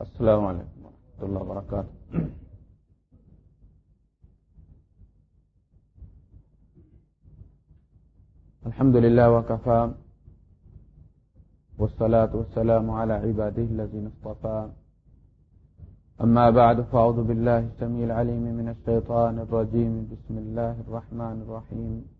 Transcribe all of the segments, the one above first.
السلام علیکم ورحمۃ اللہ وبرکاتہ۔ الحمد لله وكفى والصلاة والسلام على عباده الذين اصطفى أما بعد فأعوذ بالله السميع العليم من الشيطان الرجيم بسم الله الرحمن الرحيم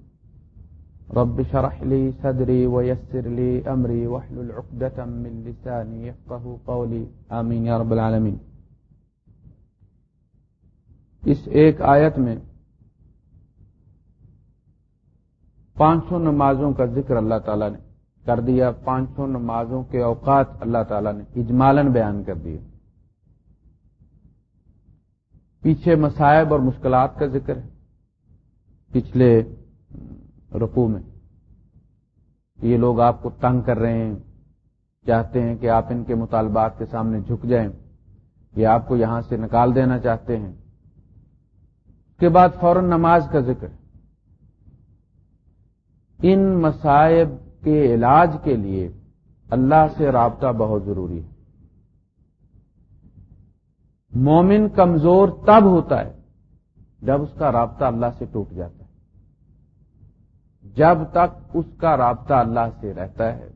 رب شرح لي صدري ويسر لي أمري واحلل عقدة من لساني يفقه قولي. آمين يا رب العالمين. اس ایک آیت میں پانچ سو نمازوں کا ذکر اللہ تعالیٰ نے کر دیا پانچ سو نمازوں کے اوقات اللہ تعالیٰ نے اجمالن بیان کر دیے۔ پیچھے مسائب اور مشکلات کا ذکر ہے، پچھلے رقو میں۔ یہ لوگ آپ کو تنگ کر رہے ہیں، چاہتے ہیں کہ آپ ان کے مطالبات کے سامنے جھک جائیں۔ یہ آپ کو یہاں سے نکال دینا چاہتے ہیں۔ اس کے بعد فوراً نماز کا ذکر۔ ان مسائب کے علاج کے لیے اللہ سے رابطہ بہت ضروری ہے۔ مومن کمزور تب ہوتا ہے جب اس کا رابطہ اللہ سے ٹوٹ جاتا ہے۔ جب تک اس کا رابطہ اللہ سے رہتا ہے،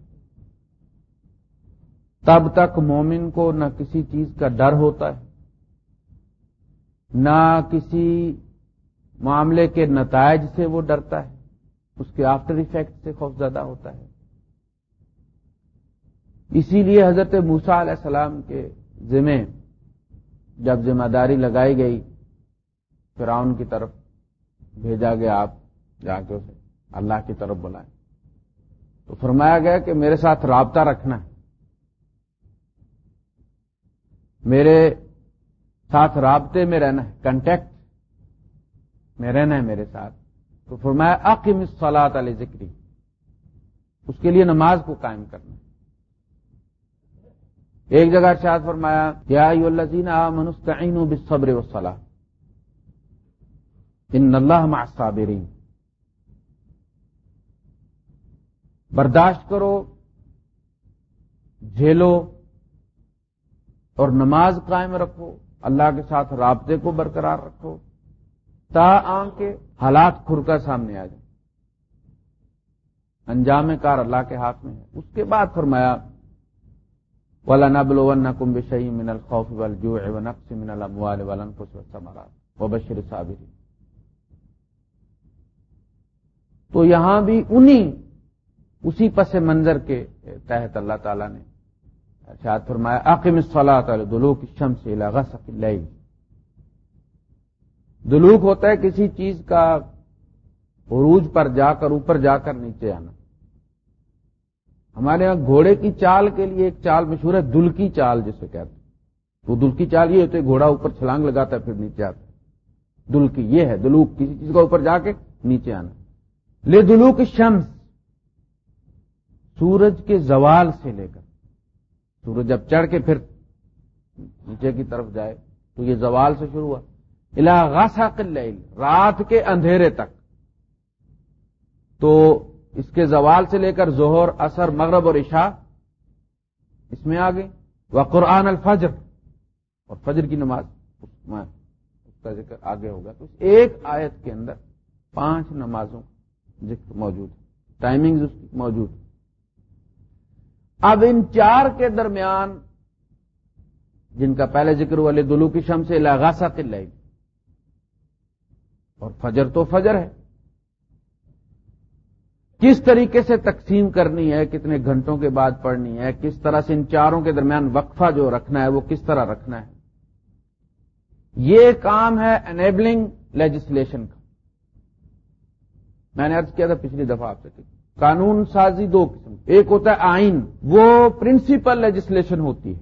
تب تک مومن کو نہ کسی چیز کا ڈر ہوتا ہے، نہ کسی معاملے کے نتائج سے وہ ڈرتا ہے، اس کے آفٹر افیکٹ سے خوف زیادہ ہوتا ہے۔ اسی لیے حضرت موسا علیہ السلام کے ذمے جب ذمہ داری لگائی گئی، فرعون کی طرف بھیجا گیا آپ جا کے اسے۔ اللہ کی طرف بلائیں تو فرمایا گیا کہ میرے ساتھ رابطہ رکھنا ہے۔ میرے ساتھ رابطے میں رہنا ہے کنٹیکٹ میں رہنا ہے میرے ساتھ۔ تو فرمایا عقیم سلاد علی ذکری۔ اس کے لیے نماز کو قائم کرنا ہے۔ ایک جگہ ارشاد فرمایا، یا الذین آمنوا بالصبر والصلاة ان اللہ مع الصابرین۔ برداشت کرو، جھیلو اور نماز قائم رکھو، اللہ کے ساتھ رابطے کو برقرار رکھو، تا آن کے حالات کھر کر سامنے آ جائیں۔ انجام کار اللہ کے ہاتھ میں ہے۔ اس کے بعد فرمایا ولا نبل ون کم بشئی من الخوف والجوع ونقص من الاموال والانفس والثمرات وبشر الصابرين۔ تو یہاں بھی انہی اسی پس منظر کے تحت اللہ تعالی نے ارشاد فرمایا عقم الصلاۃ دلوک الشمس الى غسق دلوک ہوتا ہے کسی چیز کا عروج پر جا کر، اوپر جا کر نیچے آنا۔ ہمارے یہاں گھوڑے کی چال کے لیے ایک چال مشہور ہے دل کی چال جسے کہتے ہیں۔ تو دل کی چال یہ ہوتی ہے، گھوڑا اوپر چھلانگ لگاتا ہے، پھر نیچے آتا ہے۔ دل کی یہ ہے، دلوک، کسی چیز کا اوپر جا کے نیچے آنا۔ لے دلوک شمس سورج کے زوال سے لے کر، سورج جب چڑھ کے پھر نیچے کی طرف جائے، تو یہ زوال سے شروع ہوا۔ الاغاسا کل رات کے اندھیرے تک۔ تو اس کے زوال سے لے کر زہر اثر مغرب اور عشاء، اس میں آ گئی وہ قرآن الفجر، اور فجر کی نماز، اس کا ذکر آگے ہوگا۔ تو ایک آیت کے اندر پانچ نمازوں ذکر موجود ہے۔ ٹائمنگ اس کی موجود اب ان چار کے درمیان جن کا پہلے ذکر ہوا دلو کی شم سے لاغاسا قل اور فجر تو فجر ہے۔ کس طریقے سے تقسیم کرنی ہے، کتنے گھنٹوں کے بعد پڑھنی ہے، کس طرح سے ان چاروں کے درمیان وقفہ جو رکھنا ہے، وہ کس طرح رکھنا ہے۔ یہ کام ہے انیبلنگ لیجسلیشن کا۔ میں نے ارض کیا تھا پچھلی دفعہ آپ سے قانون سازی دو قسم۔ ایک ہوتا ہے آئین، وہ پرنسپل لیجسلیشن ہوتی ہے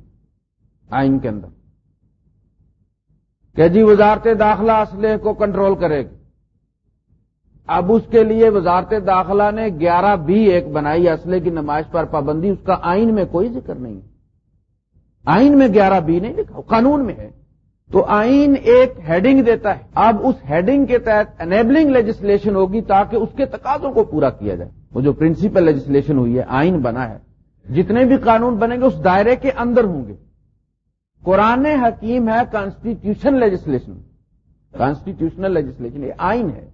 آئین کے اندر۔ کہ جی وزارت داخلہ اسلحے کو کنٹرول کرے گی۔ اب اس کے لیے وزارت داخلہ نے گیارہ بی ایک بنائی اسلحے کی نمائش پر پابندی، اس کا آئین میں کوئی ذکر نہیں۔ آئین میں گیارہ بی نہیں لکھا، قانون میں ہے۔ تو آئین ایک ہیڈنگ دیتا ہے۔ اب اس ہیڈنگ کے تحت انیبلنگ لیجسلیشن ہوگی تاکہ اس کے تقاضوں کو پورا کیا جائے۔ وہ جو پرنسپل لیجسلیشن ہوئی ہے، آئین بنا ہے۔ جتنے بھی قانون بنے گے، اس دائرے کے اندر ہوں گے۔ قرآن حکیم ہے کانسٹیٹیوشن لیجسلیشن کانسٹیٹیوشنل لیجسلیشن یہ آئین ہے۔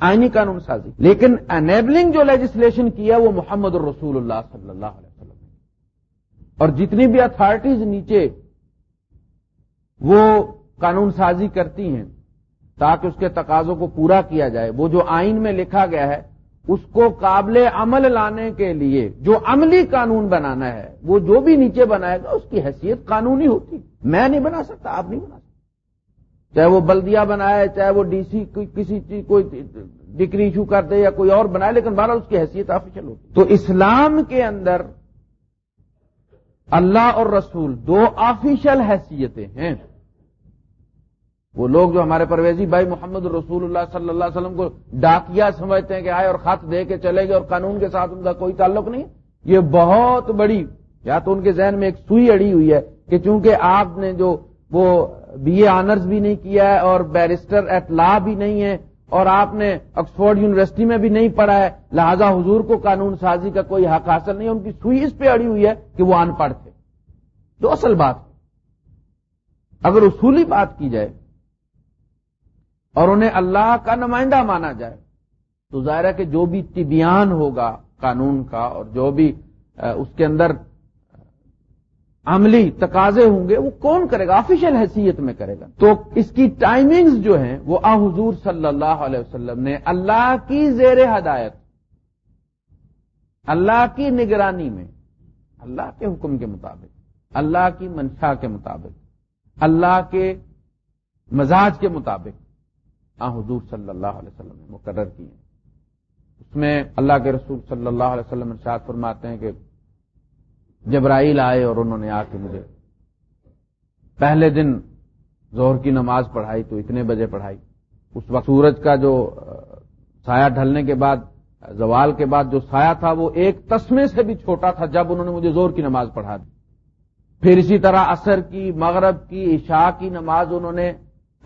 آئینی قانون سازی۔ لیکن انیبلنگ جو لیجسلیشن کیا وہ محمد الرسول اللہ صلی اللہ علیہ وسلم اور جتنی بھی اتارٹیز نیچے وہ قانون سازی کرتی ہیں، تاکہ اس کے تقاضوں کو پورا کیا جائے۔ وہ جو آئین میں لکھا گیا ہے اس کو قابل عمل لانے کے لیے جو عملی قانون بنانا ہے، وہ جو بھی نیچے بنائے گا، اس کی حیثیت قانونی ہوتی میں نہیں بنا سکتا، آپ نہیں بنا سکتے۔ چاہے وہ بلدیا بنائے، چاہے وہ ڈی سی کسی چیز کوئی ڈگری ایشو کر دے یا کوئی اور بنائے، لیکن بارہ اس کی حیثیت آفیشل ہوتی تو اسلام کے اندر اللہ اور رسول دو آفیشل حیثیتیں ہیں۔ وہ لوگ جو ہمارے پرویزی بھائی محمد رسول اللہ صلی اللہ علیہ وسلم کو ڈاکیا سمجھتے ہیں کہ آئے اور خط دے کے چلے گئے اور قانون کے ساتھ ان کا کوئی تعلق نہیں یہ بہت بڑی، یا تو ان کے ذہن میں ایک سوئی اڑی ہوئی ہے کہ چونکہ آپ نے جو وہ بی اے آنرز بھی نہیں کیا ہے اور بیرسٹر ایٹ لا بھی نہیں ہے اور آپ نے آکسفورڈ یونیورسٹی میں بھی نہیں پڑھا ہے، لہذا حضور کو قانون سازی کا کوئی حق حاصل نہیں ان کی سوئی اس پہ اڑی ہوئی ہے کہ وہ ان پڑھ تھے۔ جو اصل بات اگر اصولی بات کی جائے اور انہیں اللہ کا نمائندہ مانا جائے۔ تو ظاہر ہے کہ جو بھی طبیان ہوگا قانون کا اور جو بھی اس کے اندر عملی تقاضے ہوں گے، وہ کون کرے گا؟ آفیشیل حیثیت میں کرے گا۔ تو اس کی ٹائمنگز جو ہیں، وہ آ حضور صلی اللہ علیہ وسلم نے اللہ کی زیر ہدایت، اللہ کی نگرانی میں، اللہ کے حکم کے مطابق، اللہ کی منشا کے مطابق، اللہ کے مزاج کے مطابق حضور صلی اللہ علیہ وسلم نے مقرر کی ہیں۔ اس میں اللہ کے رسول صلی اللہ علیہ وسلم ارشاد فرماتے ہیں کہ جبرائیل آئے اور انہوں نے آ کے مجھے پہلے دن زہر کی نماز پڑھائی تو اتنے بجے پڑھائی۔ اس وقت سورج کا جو سایہ ڈھلنے کے بعد، زوال کے بعد جو سایہ تھا، وہ ایک تسمے سے بھی چھوٹا تھا جب انہوں نے مجھے زور کی نماز پڑھا دی۔ پھر اسی طرح عصر کی، مغرب کی، عشاء کی نماز انہوں نے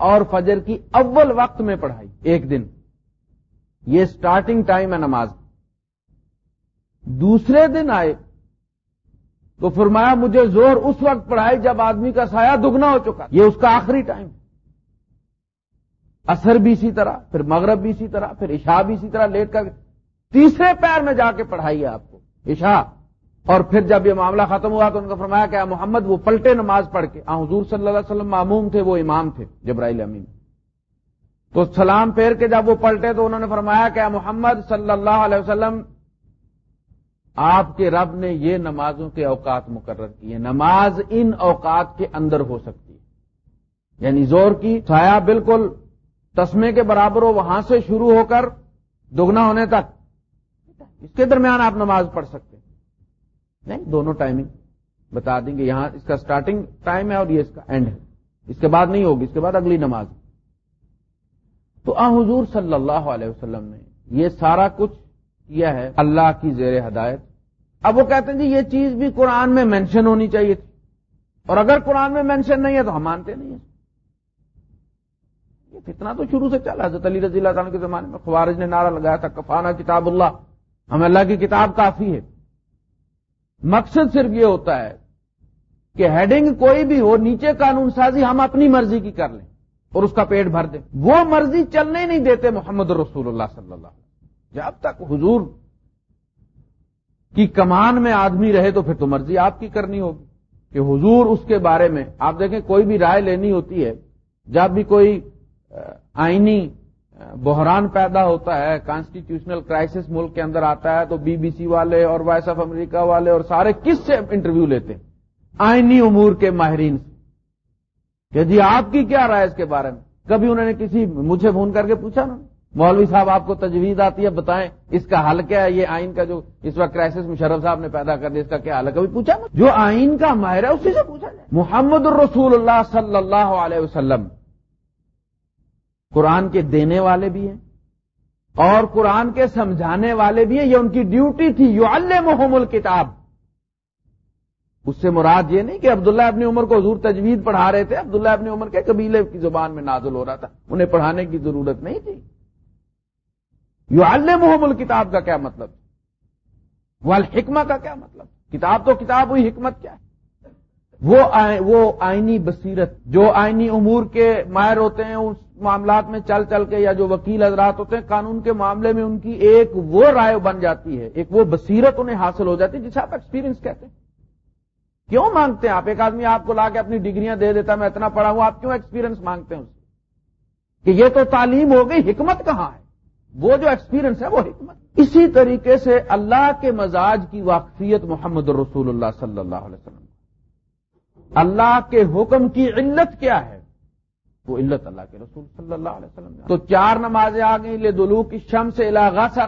اور فجر کی اول وقت میں پڑھائی، ایک دن۔ یہ سٹارٹنگ ٹائم ہے نماز۔ دوسرے دن آئے، تو فرمایا مجھے زور اس وقت پڑھائی جب آدمی کا سایہ دگنا ہو چکا۔ یہ اس کا آخری ٹائم اثر بھی اسی طرح، پھر مغرب بھی اسی طرح، پھر عشاء بھی اسی طرح، لیٹ کر۔ تیسرے پیر میں جا کے پڑھائی ہے آپ کو۔ عشاء۔ اور پھر جب یہ معاملہ ختم ہوا تو ان کا فرمایا کہ محمد، وہ پلٹے نماز پڑھ کے۔ حضور صلی اللہ علیہ وسلم معموم تھے، وہ امام تھے، جبرائیل امین۔ تو سلام پھیر کے جب وہ پلٹے تو انہوں نے فرمایا کہ محمد صلی اللہ علیہ وسلم، آپ کے رب نے یہ نمازوں کے اوقات مقرر کیے۔ نماز ان اوقات کے اندر ہو سکتی ہے۔ یعنی زور کی سایہ بالکل تسمے کے برابر ہو، وہاں سے شروع ہو کر دگنا ہونے تک۔ اس کے درمیان آپ نماز پڑھ سکتے نہیں دونوں ٹائمنگ بتا دیں گے یہاں اس کا سٹارٹنگ ٹائم ہے اور یہ اس کا اینڈ ہے۔ اس کے بعد نہیں ہوگی، اس کے بعد اگلی نماز۔ تو آ حضور صلی اللہ علیہ وسلم نے یہ سارا کچھ کیا ہے اللہ کی زیر ہدایت۔ اب وہ کہتے ہیں جی یہ چیز بھی قرآن میں مینشن ہونی چاہیے تھی۔ اور اگر قرآن میں مینشن نہیں ہے تو ہم مانتے نہیں ہیں۔ یہ کتنا تو شروع سے چلا۔ حضرت علی رضی اللہ تعالیٰ کے زمانے میں خوارج نے نعرہ لگایا تھا، کفانہ کتاب اللہ۔ ہمیں اللہ کی کتاب کافی ہے۔ مقصد صرف یہ ہوتا ہے کہ ہیڈنگ کوئی بھی ہو، نیچے قانون سازی ہم اپنی مرضی کی کر لیں اور اس کا پیٹ بھر دیں۔ وہ مرضی چلنے نہیں دیتے محمد رسول اللہ صلی اللہ علیہ جب تک حضور کی کمان میں آدمی رہے تو پھر تو مرضی آپ کی کرنی ہوگی۔ کہ حضور اس کے بارے میں، آپ دیکھیں کوئی بھی رائے لینی ہوتی ہے، جب بھی کوئی آئینی بحران پیدا ہوتا ہے کانسٹیٹیوشنل کرائسس ملک کے اندر آتا ہے تو بی بی سی والے اور وائس آف امریکہ والے اور سارے کس سے انٹرویو لیتے ہیں؟ آئینی امور کے ماہرین سے۔ کہ جی آپ کی کیا رائے اس کے بارے میں؟ کبھی انہوں نے کسی مجھے فون کر کے پوچھا نا؟ مولوی صاحب، آپ کو تجویز آتی ہے بتائیں اس کا حل کیا ہے؟ یہ آئین کا جو اس وقت کرائسس مشرف صاحب نے پیدا کر دیا، اس کا کیا حل ہے؟ کبھی پوچھا جو آئین کا ماہر ہے، اسی سے پوچھا جائے۔ محمد الرسول اللہ صلی اللہ علیہ وسلم قرآن کے دینے والے بھی ہیں اور قرآن کے سمجھانے والے بھی ہیں یہ ان کی ڈیوٹی تھی یو محم الکتاب۔ اس سے مراد یہ نہیں کہ عبداللہ ابن عمر کو حضور تجوید پڑھا رہے تھے، عبداللہ ابن عمر کے قبیلے کی زبان میں نازل ہو رہا تھا۔ انہیں پڑھانے کی ضرورت نہیں تھی۔ یو محم الکتاب کا کیا مطلب؟ والحکمہ کا کیا مطلب؟ کتاب تو کتاب ہوئی حکمت کیا ہے؟ وہ وہ آئینی بصیرت، جو آئینی امور کے ماہر ہوتے ہیں، اس معاملات میں چل چل کے یا جو وکیل حضرات ہوتے ہیں، قانون کے معاملے میں ان کی ایک وہ رائے بن جاتی ہے، ایک وہ بصیرت انہیں حاصل ہو جاتی ہے جسے آپ ایکسپیرینس کہتے ہیں۔ کیوں مانگتے ہیں؟ آپ ایک آدمی آپ کو لا کے اپنی ڈگریاں دے دیتا میں اتنا پڑھا ہوں، آپ کیوں ایکسپیرینس مانگتے ہیں کہ یہ تو تعلیم ہو گئی، حکمت کہاں ہے؟ وہ جو ایکسپیرینس ہے، وہ حکمت۔ اسی طریقے سے اللہ کے مزاج کی واقفیت محمد رسول اللہ صلی اللہ علیہ وسلم۔ اللہ کے حکم کی علت کیا ہے؟ وہ علت اللہ کے رسول صلی اللہ علیہ وسلم تو چار نمازیں آ گئی لے دلو کی شم سے علاقہ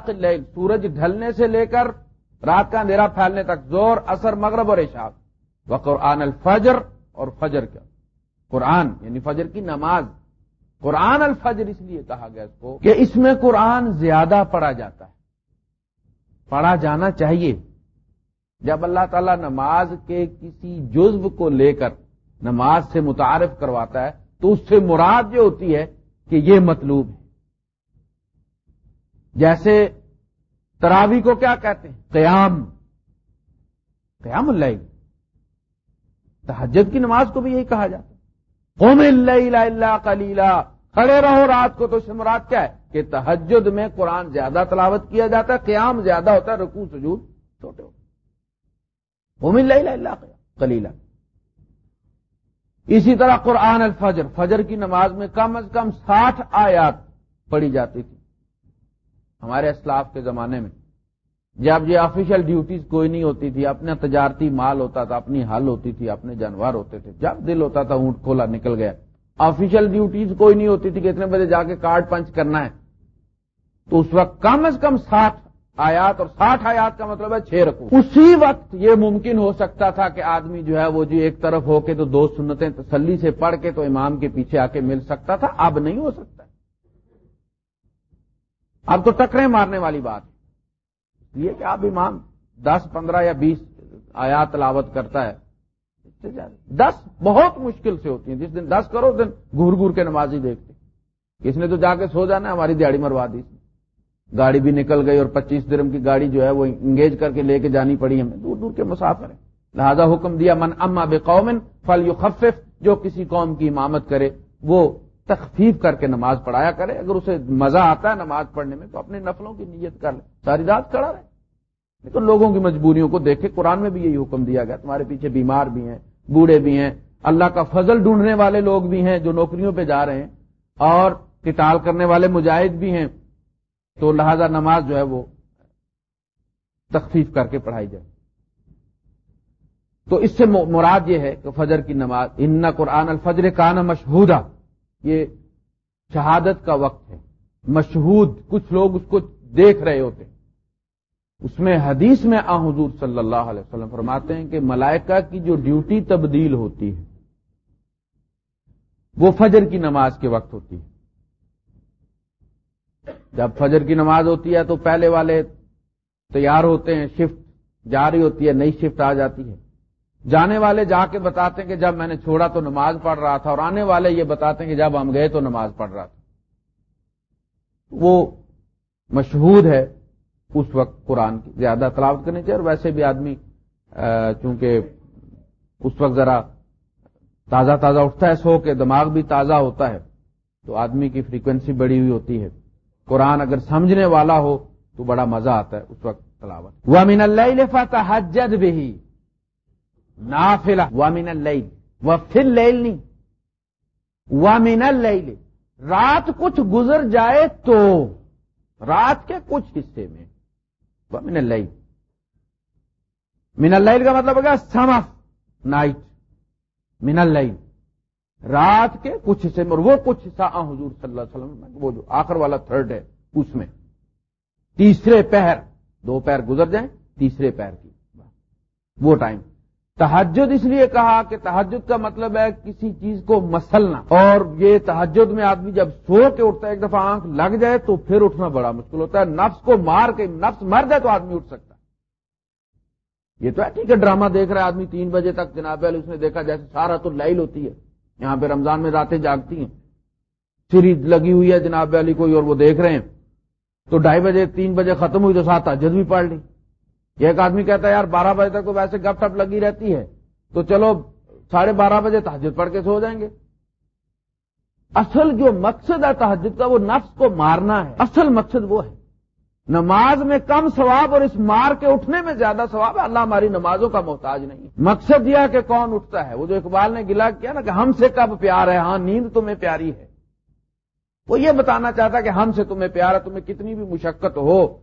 سورج ڈھلنے سے لے کر رات کا اندھیرا پھیلنے تک زور اثر مغرب اور اشاق وہ قرآن الفجر اور فجر کیا؟ قرآن یعنی فجر کی نماز۔ قرآن الفجر اس لیے کہا گیا اس کو کہ اس میں قرآن زیادہ پڑھا جاتا ہے۔ پڑھا جانا چاہیے۔ جب اللہ تعالیٰ نماز کے کسی جزو کو لے کر نماز سے متعارف کرواتا ہے تو اس سے مراد جو ہوتی ہے کہ یہ مطلوب ہے۔ جیسے تراوی کو کیا کہتے ہیں؟ قیام۔ قیام اللہ تحجد کی نماز کو بھی یہی کہا جاتا قوم اللہ اللہ کلیلہ کھڑے رہو رات کو تو اس سے مراد کیا ہے؟ کہ تحجد میں قرآن زیادہ تلاوت کیا جاتا ہے، قیام زیادہ ہوتا ہے، رکوع، سجود چھوٹے ہوتے اللہ کلیلہ اسی طرح قرآن الفجر، فجر کی نماز میں کم از کم ساٹھ آیات پڑھی جاتی تھی۔ ہمارے اسلاف کے زمانے میں۔ جب یہ آفیشل ڈیوٹیز کوئی نہیں ہوتی تھی، اپنا تجارتی مال ہوتا تھا، اپنی حل ہوتی تھی، اپنے جانور ہوتے تھے۔ جب دل ہوتا تھا، اونٹ کھولا نکل گیا۔ آفیشل ڈیوٹیز کوئی نہیں ہوتی تھی کہ اتنے بجے جا کے کارڈ پنچ کرنا ہے۔ تو اس وقت کم از کم ساٹھ آیات اور ساٹھ آیات کا مطلب ہے چھ رکو اسی وقت یہ ممکن ہو سکتا تھا کہ آدمی جو ہے وہ جو ایک طرف ہو کے تو دو سنتیں تسلی سے پڑھ کے تو امام کے پیچھے آ کے مل سکتا تھا، اب نہیں ہو سکتا۔ اب تو ٹکرے مارنے والی بات۔ ہے یہ کہ آپ امام دس، پندرہ یا بیس آیات تلاوت کرتا ہے دس بہت مشکل سے ہوتی ہیں۔ جس دن دس کرو دن گور گور کے نمازی دیکھتے۔ کس نے تو جا کے سو جانا ہے، ہماری دیہڑی مروا دی۔ گاڑی بھی نکل گئی اور پچیس درم کی گاڑی جو ہے وہ انگیج کر کے لے کے جانی پڑی ہمیں۔ دور دور کے مسافر ہیں۔ لہذا حکم دیا، من اما بے قومن فل یو جو کسی قوم کی امامت کرے، وہ تخفیف کر کے نماز پڑھایا کرے۔ اگر اسے مزہ آتا ہے نماز پڑھنے میں، تو اپنے نفلوں کی نیت کر لے۔ ساری رات کھڑا رہے۔ لیکن لوگوں کی مجبوریوں کو دیکھے۔ قرآن میں بھی یہی حکم دیا گیا، تمہارے پیچھے بیمار بھی ہیں، بوڑھے بھی ہیں، اللہ کا فضل ڈھونڈنے والے لوگ بھی ہیں جو نوکریوں پہ جا رہے ہیں، اور کٹال کرنے والے مجاہد بھی ہیں۔ تو لہذا نماز جو ہے وہ تخفیف کر کے پڑھائی جائے۔ تو اس سے مراد یہ ہے کہ فجر کی نماز، ان قرآن الفجر کا نا یہ شہادت کا وقت ہے۔ مشہود، کچھ لوگ اس کو دیکھ رہے ہوتے اس میں حدیث میں آ حضور صلی اللہ علیہ وسلم فرماتے ہیں کہ ملائکہ کی جو ڈیوٹی تبدیل ہوتی ہے، وہ فجر کی نماز کے وقت ہوتی ہے۔ جب فجر کی نماز ہوتی ہے تو پہلے والے تیار ہوتے ہیں، شفٹ جاری ہوتی ہے، نئی شفٹ آ جاتی ہے۔ جانے والے جا کے بتاتے ہیں کہ جب میں نے چھوڑا تو نماز پڑھ رہا تھا، اور آنے والے یہ بتاتے ہیں کہ جب ہم گئے تو نماز پڑھ رہا تھا۔ وہ مشہور ہے اس وقت قرآن کی، زیادہ تلاوت کرنی چاہیے اور ویسے بھی آدمی چونکہ اس وقت ذرا تازہ تازہ اٹھتا ہے، سو کے دماغ بھی تازہ ہوتا ہے، تو آدمی کی فریکوینسی بڑی ہوئی ہوتی ہے۔ قرآن اگر سمجھنے والا ہو تو بڑا مزہ آتا ہے اس وقت تلاوت۔ وامن اللہ لفا حجد بھی نافلا وامن اللہ و پھر لیل نہیں۔ وامن اللہ رات کچھ گزر جائے تو۔ رات کے کچھ حصے میں۔ وامن اللہ من اللہ کا مطلب ہوگا سم آف نائٹ۔ من اللہ رات کے کچھ حصے میں اور وہ کچھ حصہ، آ، حضور صلی اللہ علیہ وسلم، وہ جو آخر والا تھرڈ ہے، اس میں۔ تیسرے پہر، دو پیر گزر جائیں، تیسرے پہر کی۔ وہ ٹائم تحجد اس لیے کہا کہ تحجد کا مطلب ہے کسی چیز کو مسلنا۔ اور یہ تحجد میں آدمی جب سو کے اٹھتا ہے، ایک دفعہ آنکھ لگ جائے تو پھر اٹھنا بڑا مشکل ہوتا ہے۔ نفس کو مار کے، نفس مر جائے تو آدمی اٹھ سکتا ہے۔ یہ تو ہے، ٹھیک ہے، ڈرامہ دیکھ رہا ہے آدمی تین بجے تک، جناب اس نے دیکھا جیسے سارا تو لائل ہوتی ہے۔ یہاں پہ رمضان میں راتیں جاگتی ہیں۔ سیریز لگی ہوئی ہے جناب علی کوئی اور وہ دیکھ رہے ہیں۔ تو ڈھائی بجے، تین بجے ختم ہوئی تو سات تحجد بھی پڑھ لی۔ ایک آدمی کہتا ہے، یار، بارہ بجے تک تو ویسے گپ ٹپ لگی رہتی ہے۔ تو چلو، ساڑھے بارہ بجے تحجد پڑھ کے سو جائیں گے۔ اصل جو مقصد ہے تحجد کا، وہ نفس کو مارنا ہے۔ اصل مقصد وہ ہے۔ نماز میں کم ثواب اور اس مار کے اٹھنے میں زیادہ ثواب ہے، اللہ ہماری نمازوں کا محتاج نہیں مقصد یہ کہ کون اٹھتا ہے؟ وہ جو اقبال نے گلا کیا نا کہ ہم سے کب پیار ہے؟ ہاں نیند تمہیں پیاری ہے۔ وہ یہ بتانا چاہتا کہ ہم سے تمہیں پیار ہے، تمہیں کتنی بھی مشقت ہو،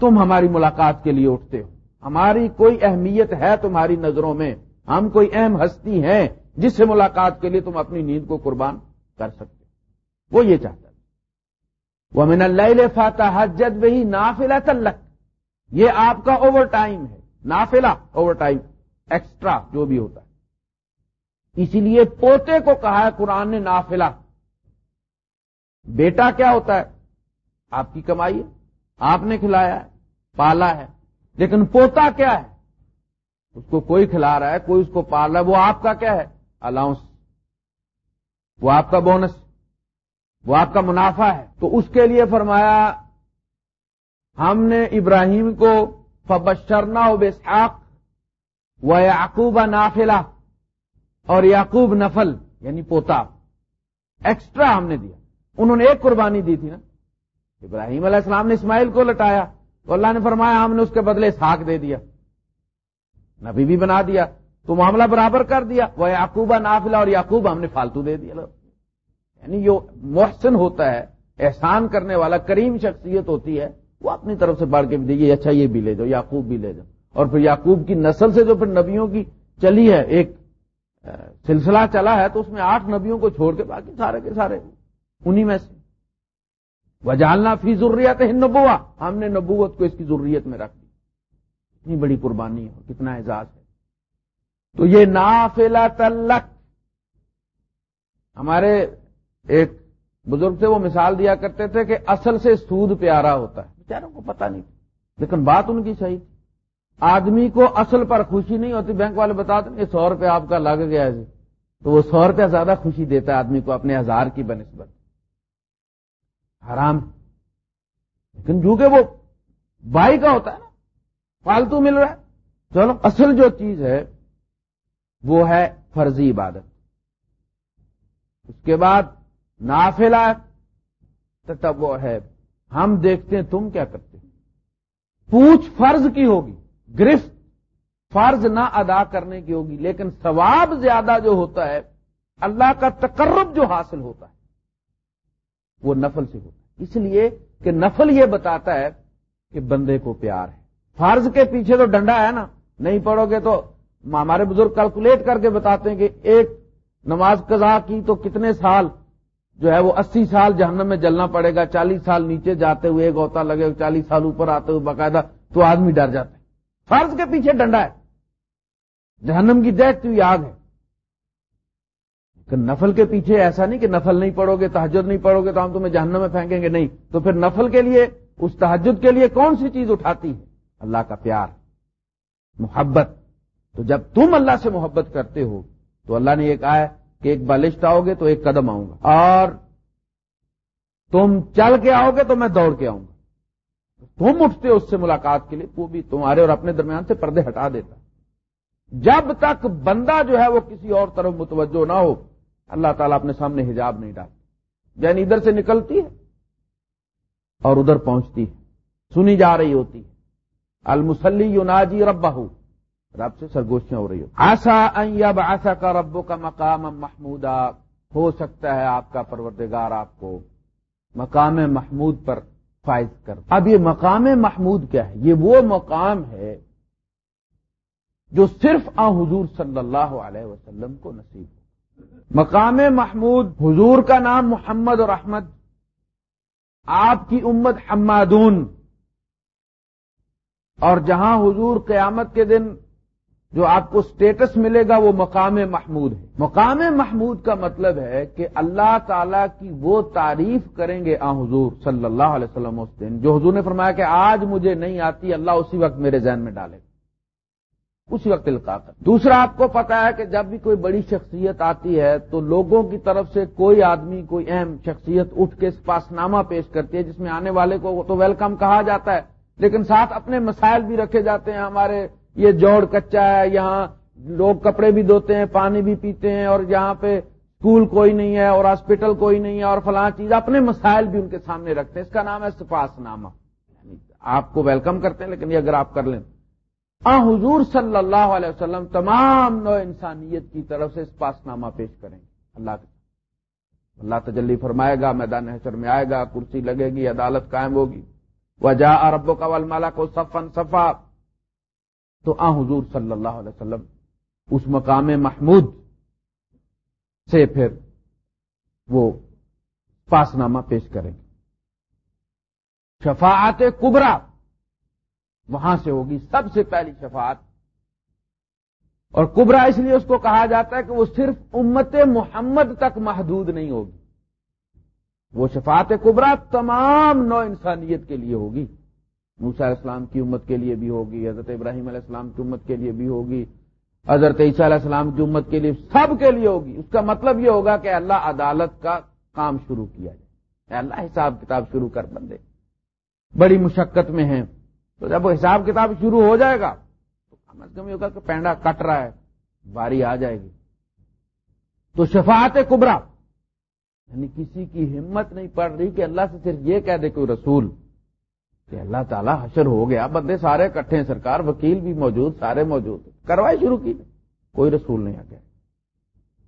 تم ہماری ملاقات کے لیے اٹھتے ہو۔ ہماری کوئی اہمیت ہے تمہاری نظروں میں؟ ہم کوئی اہم ہستی ہیں جس سے ملاقات کے لیے تم اپنی نیند کو قربان کر سکتے وہ یہ چاہتا وہ من اللہ فاتح حجت وہی نافلا تلک یہ آپ کا اوور ٹائم ہے۔ نافلا اوور ٹائم ایکسٹرا جو بھی ہوتا ہے۔ اسی لیے پوتے کو کہا ہے قرآن نے نافلا بیٹا کیا ہوتا ہے؟ آپ کی کمائی ہے۔ آپ نے کھلایا ہے، پالا ہے۔ لیکن پوتا کیا ہے؟ اس کو کوئی کھلا رہا ہے، کوئی اس کو پال رہا ہے، وہ آپ کا کیا ہے؟ الاؤنس وہ آپ کا بونس وہ آپ کا منافع ہے۔ تو اس کے لیے فرمایا، ہم نے ابراہیم کو فبشرنا و بسحاق و یعقوب نافلہ اور یعقوب نفل یعنی پوتا ایکسٹرا ہم نے دیا۔ انہوں نے ایک قربانی دی تھی نا۔ ابراہیم علیہ السلام نے اسماعیل کو لٹایا تو اللہ نے فرمایا، ہم نے اس کے بدلے ساک دے دیا۔ نبی بھی بنا دیا، تو معاملہ برابر کر دیا۔ وہ یعقوبہ نافلہ اور یعقوب ہم نے فالتو دے دیا۔ یعنی جو محسن ہوتا ہے، احسان کرنے والا، کریم شخصیت ہوتی ہے، وہ اپنی طرف سے بڑھ کے بھی دیجیے اچھا یہ بھی لے جاؤ، یعقوب بھی لے جاؤ۔ اور پھر یعقوب کی نسل سے جو پھر نبیوں کی چلی ہے، ایک سلسلہ چلا ہے، تو اس میں آٹھ نبیوں کو چھوڑ کے باقی سارے کے سارے انہی میں سے۔ وجالنا فی ضروریات نبوا ہم نے نبوت کو اس کی ضروریت میں رکھ دی۔ اتنی بڑی قربانی ہے، کتنا اعزاز ہے۔ تو یہ نافلا تلک ہمارے ایک بزرگ سے وہ مثال دیا کرتے تھے کہ اصل سے سود پیارا ہوتا ہے۔ بیچاروں کو پتا نہیں لیکن بات ان کی صحیح آدمی کو اصل پر خوشی نہیں ہوتی بینک والے بتا دیں یہ سو روپے آپ کا لگ گیا جی۔ تو وہ سو روپیہ زیادہ خوشی دیتا ہے آدمی کو اپنے ہزار کی بنسبت حرام۔ لیکن چونکہ وہ بائی کا ہوتا ہے نا فالتو مل رہا ہے۔ چلو اصل جو چیز ہے وہ ہے فرضی عبادت۔ اس کے بعد نافلہ تب وہ ہے۔ ہم دیکھتے ہیں تم کیا کرتے پوچھ فرض کی ہوگی، گرفت فرض نہ ادا کرنے کی ہوگی، لیکن ثواب زیادہ جو ہوتا ہے، اللہ کا تقرب جو حاصل ہوتا ہے، وہ نفل سے ہوتا ہے۔ اس لیے کہ نفل یہ بتاتا ہے کہ بندے کو پیار ہے۔ فرض کے پیچھے تو ڈنڈا ہے نا، نہیں پڑھو گے تو ہمارے بزرگ کیلکولیٹ کر کے بتاتے ہیں کہ ایک نماز قضا کی تو کتنے سال جو ہے وہ اسی سال جہنم میں جلنا پڑے گا، چالیس سال نیچے جاتے ہوئے گوتا لگے چالیس سال اوپر آتے ہوئے باقاعدہ، تو آدمی ڈر جاتا ہے۔ فرض کے پیچھے ڈنڈا ہے۔ جہنم کی دیکھتی ہوئی آگ ہے۔ کہ نفل کے پیچھے ایسا نہیں کہ نفل نہیں پڑھو گے تحجد نہیں پڑھو گے، تو ہم تمہیں جہنم میں پھینکیں گے۔ نہیں، تو پھر نفل کے لیے، اس تحجد کے لیے کون سی چیز اٹھاتی ہے؟ اللہ کا پیار، محبت۔ تو جب تم اللہ سے محبت کرتے ہو، تو اللہ نے یہ کہا ہے کہ ایک بالشت آؤ گے تو ایک قدم آؤں گا۔ اور تم چل کے آؤ گے تو میں دوڑ کے آؤں گا۔ تم اٹھتے اس سے ملاقات کے لیے، وہ بھی تمہارے اور اپنے درمیان سے پردے ہٹا دیتا۔ جب تک بندہ جو ہے وہ کسی اور طرف متوجہ نہ ہو، اللہ تعالیٰ اپنے سامنے حجاب نہیں ڈالتی یعنی ادھر سے نکلتی ہے اور ادھر پہنچتی ہے۔ سنی جا رہی ہوتی ہے۔ المسلی یوناجی رب رب سے سرگوشیاں ہو رہی ہو آسا اب آسا کا ربو کا مقام محمود ہو سکتا ہے آپ کا پروردگار آپ کو مقام محمود پر فائز کر اب یہ مقام محمود کیا ہے؟ یہ وہ مقام ہے جو صرف آ حضور صلی اللہ علیہ وسلم کو نصیب ہو۔ مقام محمود حضور کا نام محمد اور احمد آپ کی امت حمادون۔ اور جہاں حضور قیامت کے دن جو آپ کو سٹیٹس ملے گا وہ مقام محمود ہے۔ مقام محمود کا مطلب ہے کہ اللہ تعالی کی وہ تعریف کریں گے، آ حضور صلی اللہ علیہ وسلم اس دن۔ جو حضور نے فرمایا کہ آج مجھے نہیں آتی، اللہ اسی وقت میرے ذہن میں ڈالے گا۔ اسی وقت القا کر دوسرا، آپ کو پتا ہے کہ جب بھی کوئی بڑی شخصیت آتی ہے تو لوگوں کی طرف سے کوئی آدمی، کوئی اہم شخصیت اٹھ کے پاس نامہ پیش کرتی ہے، جس میں آنے والے کو تو ویلکم کہا جاتا ہے، لیکن ساتھ اپنے مسائل بھی رکھے جاتے ہیں، ہمارے یہ جوڑ کچا ہے، یہاں لوگ کپڑے بھی دھوتے ہیں، پانی بھی پیتے ہیں، اور یہاں پہ اسکول کوئی نہیں ہے، اور ہاسپٹل کوئی نہیں ہے، اور فلاں چیز، اپنے مسائل بھی ان کے سامنے رکھتے ہیں۔ اس کا نام ہے سپاس نامہ یعنی آپ کو ویلکم کرتے ہیں، لیکن یہ اگر آپ کر لیں۔ آ، حضور صلی اللہ علیہ وسلم تمام نو انسانیت کی طرف سے اسپاس نامہ پیش کریں گے۔ اللہ کے اللہ تجلی فرمائے گا، میدان حشر میں آئے گا، کرسی لگے گی، عدالت قائم ہوگی۔ وجہ اربوں کا ولمالا کو صفن صفا۔ تو آ حضور صلی اللہ علیہ وسلم اس مقام محمود سے پھر وہ پاس نامہ پیش کریں گے۔ شفاعت کبرا وہاں سے ہوگی سب سے پہلی شفاعت۔ اور کبرا اس لیے اس کو کہا جاتا ہے کہ وہ صرف امت محمد تک محدود نہیں ہوگی۔ وہ شفاعت کبرا تمام نو انسانیت کے لیے ہوگی۔ موسا علیہ السلام کی امت کے لیے بھی ہوگی، حضرت ابراہیم علیہ السلام کی امت کے لیے بھی ہوگی، حضرت عیسیٰ علیہ السلام کی امت کے لیے سب کے لیے ہوگی۔ اس کا مطلب یہ ہوگا کہ اللہ عدالت کا کام شروع کیا جائے۔ اللہ، حساب کتاب شروع کر بندے۔ بڑی مشقت میں ہیں۔ تو جب وہ حساب کتاب شروع ہو جائے گا، تو کم از کم یہ ہوگا کہ پینڈا کٹ رہا ہے، باری آ جائے گی۔ تو شفاعت کبرا یعنی کسی کی ہمت نہیں پڑ رہی کہ اللہ سے صرف یہ کہہ دے کوئی رسول کہ اللہ تعالیٰ حشر ہو گیا، بندے سارے کٹھے ہیں، سرکار، وکیل بھی موجود، سارے موجود۔ کروائی شروع کی۔ کوئی رسول نہیں آ گیا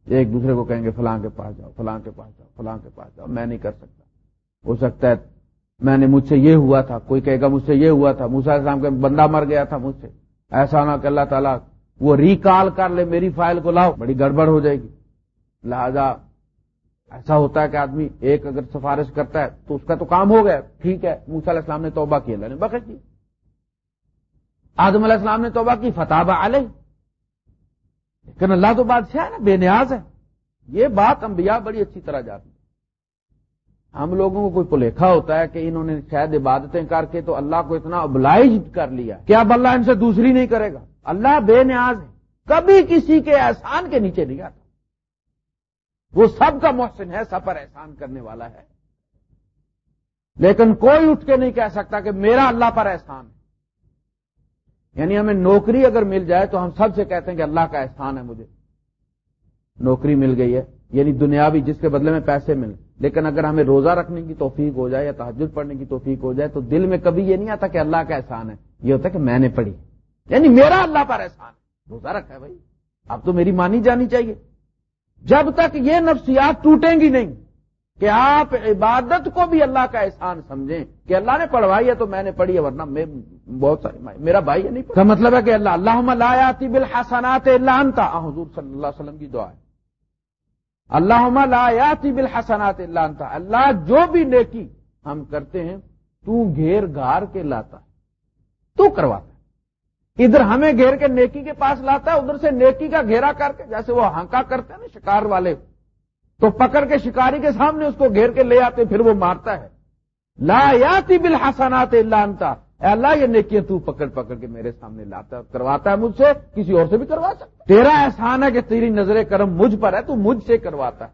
ایک دوسرے کو کہیں گے، فلاں کے پاس جاؤ، فلاں کے پاس جاؤ، فلاں کے پاس جاؤ، میں نہیں کر سکتا۔ ہو سکتا ہے، میں نے مجھ سے یہ ہوا تھا، کوئی کہے گا مجھ سے یہ ہوا تھا موسا اسلام کا بندہ مر گیا تھا مجھ سے۔ ایسا ہونا کہ اللہ تعالیٰ وہ ریکال کر لے، میری فائل کو لاؤ، بڑی گڑبڑ ہو جائے گی۔ لہذا ایسا ہوتا ہے کہ آدمی ایک اگر سفارش کرتا ہے تو اس کا تو کام ہو گیا، ٹھیک ہے موسا علیہ السلام نے توبہ کی، اللہ نے بخش کی آدم علیہ السلام نے توبہ کی، فتح علیہ۔ لیکن اللہ تو بادشاہ ہے نا، بے نیاز ہے۔ یہ بات انبیاء بڑی اچھی طرح جاتی ہے ہم لوگوں کو کوئی پلیکھا ہوتا ہے کہ انہوں نے شاید عبادتیں کر کے تو اللہ کو اتنا ابلائز کر لیا۔ کہ اب اللہ ان سے دوسری نہیں کرے گا؟ اللہ بے نیاز ہے۔ کبھی کسی کے احسان کے نیچے نہیں آتا۔ وہ سب کا محسن ہے سب پر احسان کرنے والا ہے۔ لیکن کوئی اٹھ کے نہیں کہہ سکتا کہ میرا اللہ پر احسان ہے۔ یعنی ہمیں نوکری اگر مل جائے تو ہم سب سے کہتے ہیں کہ اللہ کا احسان ہے مجھے۔ نوکری مل گئی ہے یعنی دنیاوی جس کے بدلے میں پیسے ملے۔ لیکن اگر ہمیں روزہ رکھنے کی توفیق ہو جائے یا تحجد پڑھنے کی توفیق ہو جائے تو دل میں کبھی یہ نہیں آتا کہ اللہ کا احسان ہے۔ یہ ہوتا ہے کہ میں نے پڑھی۔ یعنی میرا اللہ پر احسان ہے۔ روزہ رکھا ہے بھائی، اب تو میری مانی جانی چاہیے۔ جب تک یہ نفسیات ٹوٹیں گی نہیں کہ آپ عبادت کو بھی اللہ کا احسان سمجھیں کہ اللہ نے پڑھوائی ہے تو میں نے پڑھی ہے، ورنہ میں بہت سارے میرا بھائی ہے، نہیں کا مطلب ہے کہ اللہ اللہ لاتی بالحسنات اللہ انتا حضور صلی اللہ علیہ وسلم کی دعا ہے۔ اللہ لاتی بالحسنات اللہ انتا اللہ جو بھی نیکی ہم کرتے ہیں، تو گھیر گار کے لاتا تو کرواتا ادھر ہمیں گھیر کے نیکی کے پاس لاتا ہے، ادھر سے نیکی کا گھیرا کر کے، جیسے وہ ہانکا کرتے ہیں نا، شکار والے، تو پکڑ کے شکاری کے سامنے اس کو گھیر کے لے آتے، پھر وہ مارتا ہے۔ لا یاتی بالحسنات اللہ انتا اے اللہ، یہ نیکیاں تو پکڑ پکڑ کے میرے سامنے لاتا، کرواتا ہے مجھ سے، کسی اور سے بھی کروا سکتا تیرا احسان ہے کہ تیری نظر کرم مجھ پر ہے، تو مجھ سے کرواتا ہے۔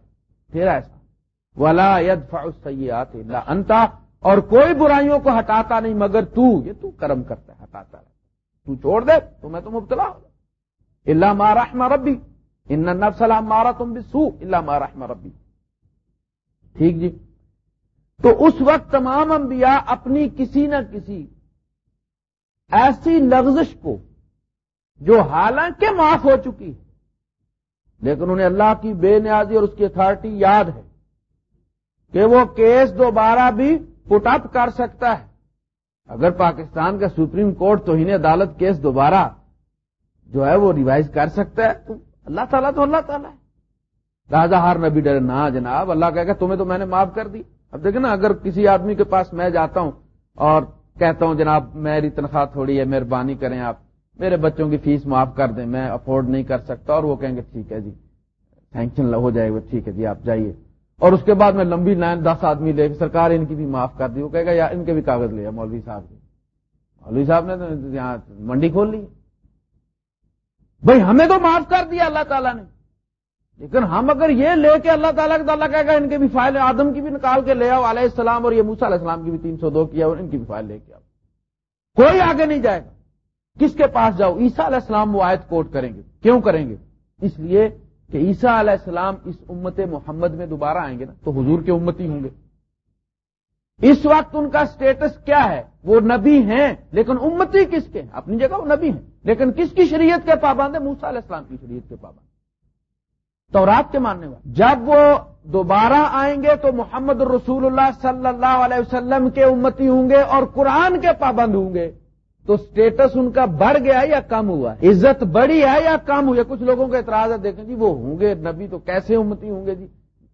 تیرا احسان۔ ولا ید فیات اللہ انتا اور کوئی برائیوں کو ہٹاتا نہیں، مگر تو، یہ تو کرم کرتا ہے، ہٹاتا ہے۔ تو چھوڑ دے تو میں تو مبتلا ہو اللہ مارحم ربی، ان سلام مارا تم بھی سو اللہ مارحم ربی۔ ٹھیک جی؟ تو اس وقت تمام انبیاء اپنی کسی نہ کسی ایسی لغزش کو جو حالانکہ معاف ہو چکی ہے، لیکن انہیں اللہ کی بے نیازی اور اس کی اتارٹی یاد ہے کہ وہ کیس دوبارہ بھی پٹ اپ کر سکتا ہے۔ اگر پاکستان کا سپریم کورٹ تو عدالت کیس دوبارہ جو ہے وہ ریوائز کر سکتا ہے، تو اللہ تعالیٰ تو اللہ تعالیٰ ہے۔ راجا ہار نبی ڈر نہ جناب، اللہ کہے گا تمہیں تو میں نے معاف کر دی۔ اب دیکھیں نا، اگر کسی آدمی کے پاس میں جاتا ہوں اور کہتا ہوں، جناب، میری تنخواہ تھوڑی ہے، مہربانی کریں آپ، میرے بچوں کی فیس معاف کر دیں، میں افورڈ نہیں کر سکتا، اور وہ کہیں گے، ٹھیک ہے جی سینکشن ہو جائے گا، ٹھیک ہے جی آپ جائیے۔ اور اس کے بعد میں لمبی لائن دس آدمی لے کے سرکار ان کی بھی معاف کر دی، وہ کہے گا، یا ان کے بھی کاغذ لیا مولوی صاحب کے۔ مولوی صاحب نے تو یہاں منڈی کھول لی۔ بھائی، ہمیں تو معاف کر دیا اللہ تعالیٰ نے۔ لیکن ہم اگر یہ لے کے اللہ تعالیٰ کے تعالیٰ کہے گا، ان کے بھی فائل آدم کی بھی نکال کے لے آؤ، علیہ السلام اور یہ موسا علیہ السلام کی بھی تین سو دو کیا اور ان کی بھی فائل لے کے آؤ۔ کوئی آگے نہیں جائے گا۔ کس کے پاس جاؤ؟ عیسا علیہ السلام وہ آیت کوٹ کریں گے۔ کیوں کریں گے؟ اس لیے کہ عیسا علیہ السلام اس امت محمد میں دوبارہ آئیں گے نا، تو حضور کے امتی ہوں گے۔ اس وقت ان کا سٹیٹس کیا ہے؟ وہ نبی ہیں، لیکن امتی کس کے ہیں؟ اپنی جگہ وہ نبی ہیں۔ لیکن کس کی شریعت کے پابند ہے موسا علیہ السلام کی شریعت کے پابند۔ تو رات کے ماننے والے۔ جب وہ دوبارہ آئیں گے تو محمد رسول اللہ صلی اللہ علیہ وسلم کے امتی ہوں گے اور قرآن کے پابند ہوں گے۔ تو سٹیٹس ان کا بڑھ گیا یا کم ہوا عزت بڑی ہے یا کم ہوئی کچھ لوگوں کا اعتراض ہے، دیکھیں جی وہ ہوں گے، نبی تو کیسے امتی ہوں گے جی؟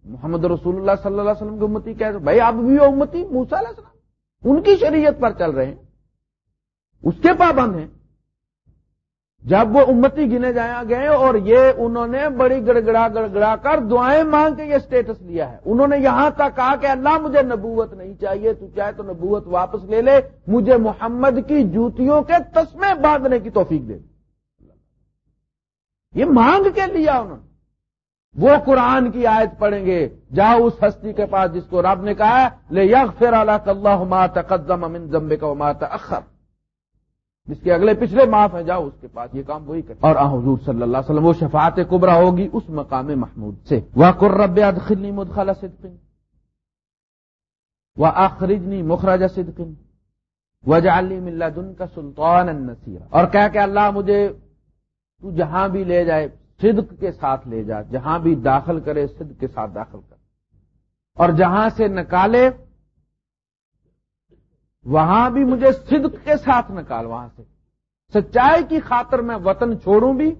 محمد رسول اللہ صلی اللہ علیہ وسلم کی امتی کیسے؟ بھائی، اب بھی امتی موسا علیہ السلام، ان کی شریعت پر چل رہے ہیں، اس کے پابند ہیں۔ جب وہ امتی گنے جایا گئے اور یہ انہوں نے بڑی گڑگڑا گڑگڑا کر دعائیں مانگ کے یہ سٹیٹس لیا ہے۔ انہوں نے یہاں تک کہا کہ اللہ مجھے نبوت نہیں چاہیے، تو چاہے تو نبوت واپس لے لے، مجھے محمد کی جوتیوں کے تسمے باندھنے کی توفیق دے۔ یہ مانگ کے لیا انہوں نے۔ وہ قرآن کی آیت پڑھیں گے، جاؤ اس ہستی کے پاس جس کو رب نے کہا لے یغ فر اللہ اللہ مات قدم امن زمبے کا مات اخر جس کے اگلے پچھلے معاف ہیں، جاؤ اس کے پاس، یہ کام وہی کرے اور حضور صلی اللہ علیہ وسلم، وہ شفاعت کبرا ہوگی اس مقام محمود سے۔ وہ قرب ادخلنی مدخلا صدقن وہ آخرجنی مخراجہ صدقن و جعلی ملا دن کا سلطان النصیر اور کہہ کہ اللہ مجھے، تو جہاں بھی لے جائے، صدق کے ساتھ لے جا۔ جہاں بھی داخل کرے، صدق کے ساتھ داخل کر۔ اور جہاں سے نکالے وہاں بھی مجھے صدق کے ساتھ نکال، وہاں سے۔ سچائی کی خاطر میں وطن چھوڑوں بھی،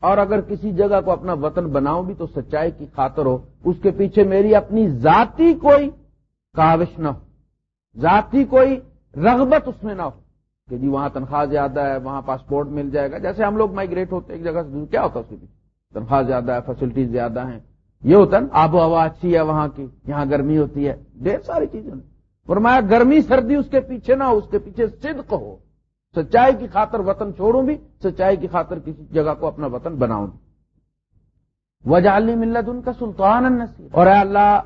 اور اگر کسی جگہ کو اپنا وطن بناؤں بھی، تو سچائی کی خاطر ہو۔ اس کے پیچھے میری اپنی ذاتی کوئی کاوش نہ ہو۔ ذاتی کوئی رغبت اس میں نہ ہو کہ جی وہاں تنخواہ زیادہ ہے، وہاں پاسپورٹ مل جائے گا۔ جیسے ہم لوگ مائگریٹ ہوتے ایک جگہ سے کیا ہوتا اس کے پیچھے؟ تنخواہ زیادہ ہے فیسلٹیز زیادہ ہیں۔ یہ ہوتا نا، آب و ہوا اچھی ہے وہاں کی، یہاں گرمی ہوتی ہے۔ ڈھیر ساری چیزیں۔ فرمایا گرمی سردی اس کے پیچھے نہ ہو، اس کے پیچھے صدق ہو۔ سچائی کی خاطر وطن چھوڑوں بھی، سچائی کی خاطر کسی جگہ کو اپنا وطن بناؤں بھی۔ وجالی ملت ان کا سلطان النصیر اور اے اللہ،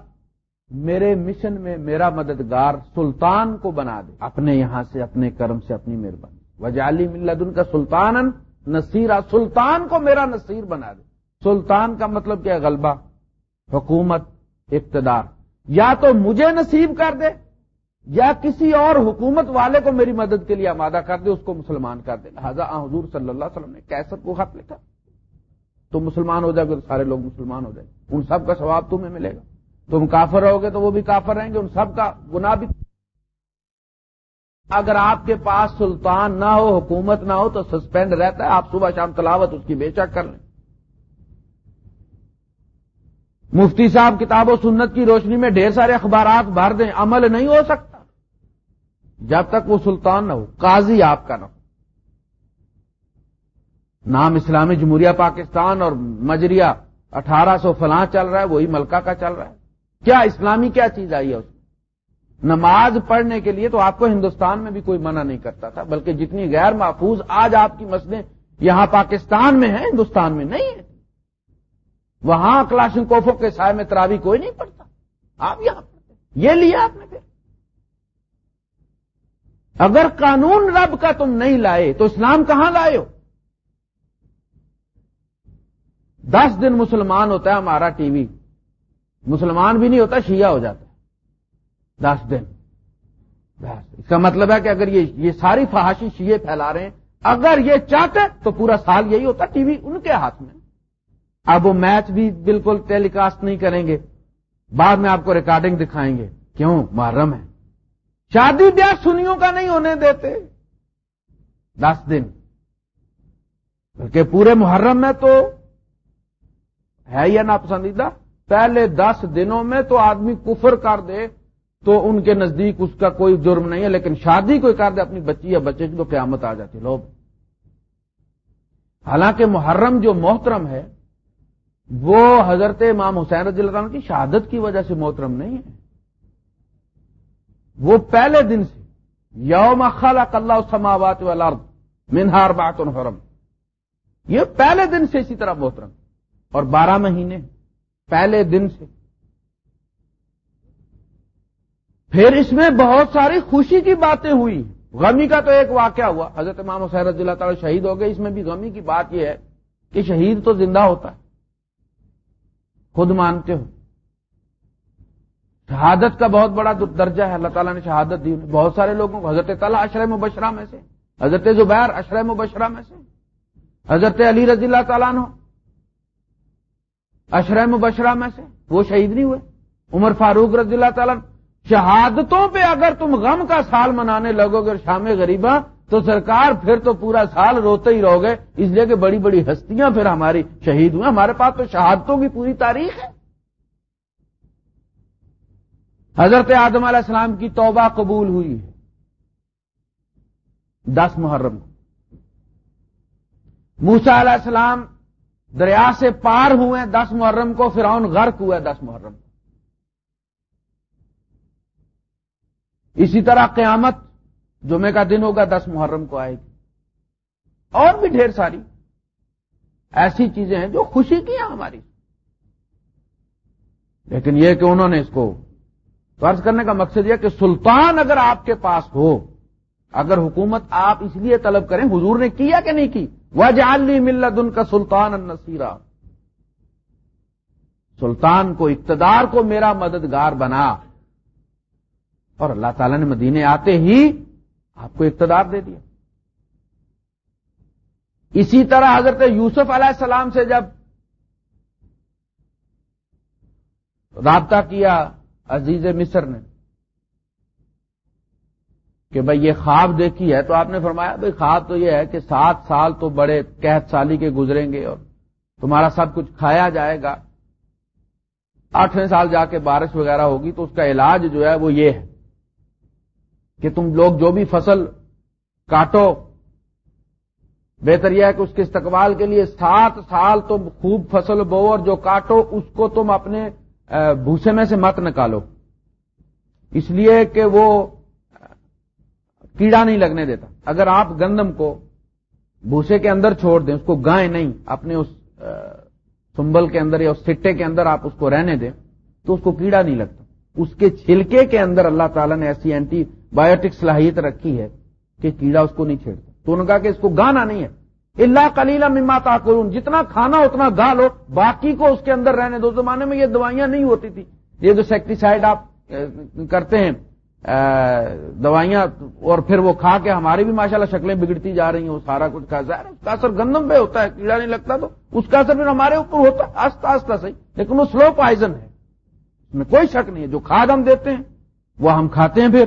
میرے مشن میں میرا مددگار سلطان کو بنا دے۔ اپنے یہاں سے، اپنے کرم سے اپنی مہربانی۔ وجالی ملت ان کا سلطان نصیرہ سلطان کو میرا نصیر بنا دے۔ سلطان کا مطلب کیا غلبہ، حکومت، اقتدار۔ یا تو مجھے نصیب کر دے یا کسی اور حکومت والے کو میری مدد کے لیے آمادہ کر دے، اس کو مسلمان کر دے۔ لہٰذا حضور صلی اللہ علیہ وسلم نے کیسر کو خط لکھا۔ تو مسلمان ہو جائے گا تو سارے لوگ مسلمان ہو جائیں گے۔ ان سب کا ثواب تمہیں ملے گا۔ تم کافر رہو گے تو وہ بھی کافر رہیں گے، ان سب کا گنا بھی۔ اگر آپ کے پاس سلطان نہ ہو، حکومت نہ ہو، تو سسپینڈ رہتا ہے۔ آپ صبح شام تلاوت اس کی بے شک کر لیں۔ مفتی صاحب کتاب و سنت کی روشنی میں ڈھیر سارے اخبارات بھر دیں۔ عمل نہیں ہو سکتا۔ جب تک وہ سلطان نہ ہو، قاضی آپ کا نہ ہو۔ نام اسلامی جمہوریہ پاکستان اور مجریہ اٹھارہ سو فلاں چل رہا ہے، وہی ملکہ کا چل رہا ہے۔ کیا اسلامی کیا چیز آئی ہے اس میں؟ نماز پڑھنے کے لیے تو آپ کو ہندوستان میں بھی کوئی منع نہیں کرتا تھا، بلکہ جتنی غیر محفوظ آج آپ کی مسئلے یہاں پاکستان میں ہیں، ہندوستان میں نہیں ہے وہاں کلاشن کوفوں کے سائے میں تراوی کوئی نہیں پڑتا آپ یہاں پڑھتے یہ لیا آپ نے پھر۔ اگر قانون رب کا تم نہیں لائے، تو اسلام کہاں لائے ہو؟ دس دن مسلمان ہوتا ہے ہمارا ٹی وی، مسلمان بھی نہیں ہوتا، شیعہ ہو جاتا دس دن۔ بس، اس کا مطلب ہے کہ اگر یہ یہ ساری فحاشی شیعے پھیلا رہے ہیں، اگر یہ چاہتے تو پورا سال یہی ہوتا ٹی وی ان کے ہاتھ میں۔ اب وہ میچ بھی بالکل ٹیلی کاسٹ نہیں کریں گے۔ بعد میں آپ کو ریکارڈنگ دکھائیں گے۔ کیوں؟ محرم ہے۔ شادی بیاہ سنیوں کا نہیں ہونے دیتے۔ دس دن۔ بلکہ پورے محرم میں تو ہے یا ناپسندیدہ؟ پہلے دس دنوں میں تو آدمی کفر کر دے تو ان کے نزدیک اس کا کوئی جرم نہیں ہے، لیکن شادی کوئی کر دے، اپنی بچی یا بچے کی تو قیامت آ جاتی۔ لوگ، حالانکہ محرم جو محترم ہے، وہ حضرت امام حسین رضی اللہ عنہ کی شہادت کی وجہ سے محترم نہیں ہے۔ وہ پہلے دن سے یوم خلق اللہ سماوات والارض منہار بات حرم۔ یہ پہلے دن سے اسی طرح محترم۔ اور بارہ مہینے پہلے دن سے۔ پھر اس میں بہت ساری خوشی کی باتیں ہوئی۔ غمی کا تو ایک واقعہ ہوا۔ حضرت امام حسین رضی اللہ تعالی شہید ہو گئے۔ اس میں بھی غمی کی بات یہ ہے کہ شہید تو زندہ ہوتا ہے۔ خود مانتے ہو۔ شہادت کا بہت بڑا درجہ ہے، اللہ تعالیٰ نے شہادت دی۔ بہت سارے لوگوں کو، حضرت تعالیٰ اشرح مبشرہ میں سے، حضرت زبیر اشرح مبشرہ میں سے، حضرت علی رضی اللہ تعالیٰ نے اشرح مبشرہ میں سے، وہ شہید نہیں ہوئے۔ عمر فاروق رضی اللہ تعالیٰ شہادتوں پہ اگر تم غم کا سال منانے لگو گے شام غریبہ، تو سرکار پھر تو پورا سال روتے ہی رہو گے۔ اس لیے کہ بڑی بڑی ہستیاں پھر ہماری شہید ہوئے۔ ہمارے پاس تو شہادتوں کی پوری تاریخ ہے۔ حضرت آدم علیہ السلام کی توبہ قبول ہوئی ہے۔ دس محرم۔ موسا علیہ السلام دریا سے پار ہوئے دس محرم کو، فرعون غرق ہوا دس محرم۔ کو اسی طرح قیامت جمعے کا دن ہوگا، دس محرم کو آئے گی۔ اور بھی ڈھیر ساری ایسی چیزیں ہیں جو خوشی کی ہیں ہماری۔ لیکن یہ کہ انہوں نے اس کو فرض کرنے کا مقصد یہ کہ سلطان اگر آپ کے پاس ہو، اگر حکومت آپ اس لیے طلب کریں، حضور نے کیا کہ نہیں کی؟ وہ ملت ان کا سلطان النصیرہ سلطان کو، اقتدار کو میرا مددگار بنا۔ اور اللہ تعالیٰ نے مدینے آتے ہی آپ کو اقتدار دے دیا۔ اسی طرح حضرت یوسف علیہ السلام سے جب رابطہ کیا عزیز مصر نے کہ بھائی یہ خواب دیکھی ہے تو آپ نے فرمایا بھائی خواب تو یہ ہے کہ سات سال تو بڑے قحط سالی کے گزریں گے اور تمہارا سب کچھ کھایا جائے گا۔ آٹھویں سال جا کے بارش وغیرہ ہوگی تو اس کا علاج جو ہے وہ یہ ہے کہ تم لوگ جو بھی فصل کاٹو۔ بہتر یہ ہے کہ اس کے استقبال کے لیے سات سال تم خوب فصل بو اور جو کاٹو اس کو تم اپنے بھوسے میں سے مت نکالو۔ اس لیے کہ وہ کیڑا نہیں لگنے دیتا۔ اگر آپ گندم کو بھوسے کے اندر چھوڑ دیں، اس کو گائیں نہیں، اپنے اس سنبل کے اندر یا اس سٹے کے اندر آپ اس کو رہنے دیں، تو اس کو کیڑا نہیں لگتا۔ اس کے چھلکے کے اندر اللہ تعالیٰ نے ایسی اینٹی بایوٹک صلاحیت رکھی ہے کہ کیڑا اس کو نہیں چھیڑتا۔ تو انہوں نے کہا کہ اس کو گانا نہیں ہے۔ اللہ کلیلہ مما تاکرون جتنا کھانا اتنا گا لو۔ باقی کو اس کے اندر رہنے دو۔ زمانے میں یہ دوائیاں نہیں ہوتی تھی۔ یہ جو سیکٹیسائڈ آپ کرتے ہیں دوائیاں اور پھر وہ کھا کے ہماری بھی ماشاءاللہ شکلیں بگڑتی جا رہی ہیں۔ وہ سارا کچھ کھا ظاہر اس کا اثر گندم پہ ہوتا ہے، کیڑا نہیں لگتا تو۔ اس کا اثر پھر ہمارے اوپر ہوتا ہے آستہ آستہ صحیح۔ لیکن وہ سلو پائزن ہے۔ اس میں کوئی شک نہیں ہے۔ جو کھاد ہم دیتے ہیں، وہ ہم کھاتے ہیں پھر۔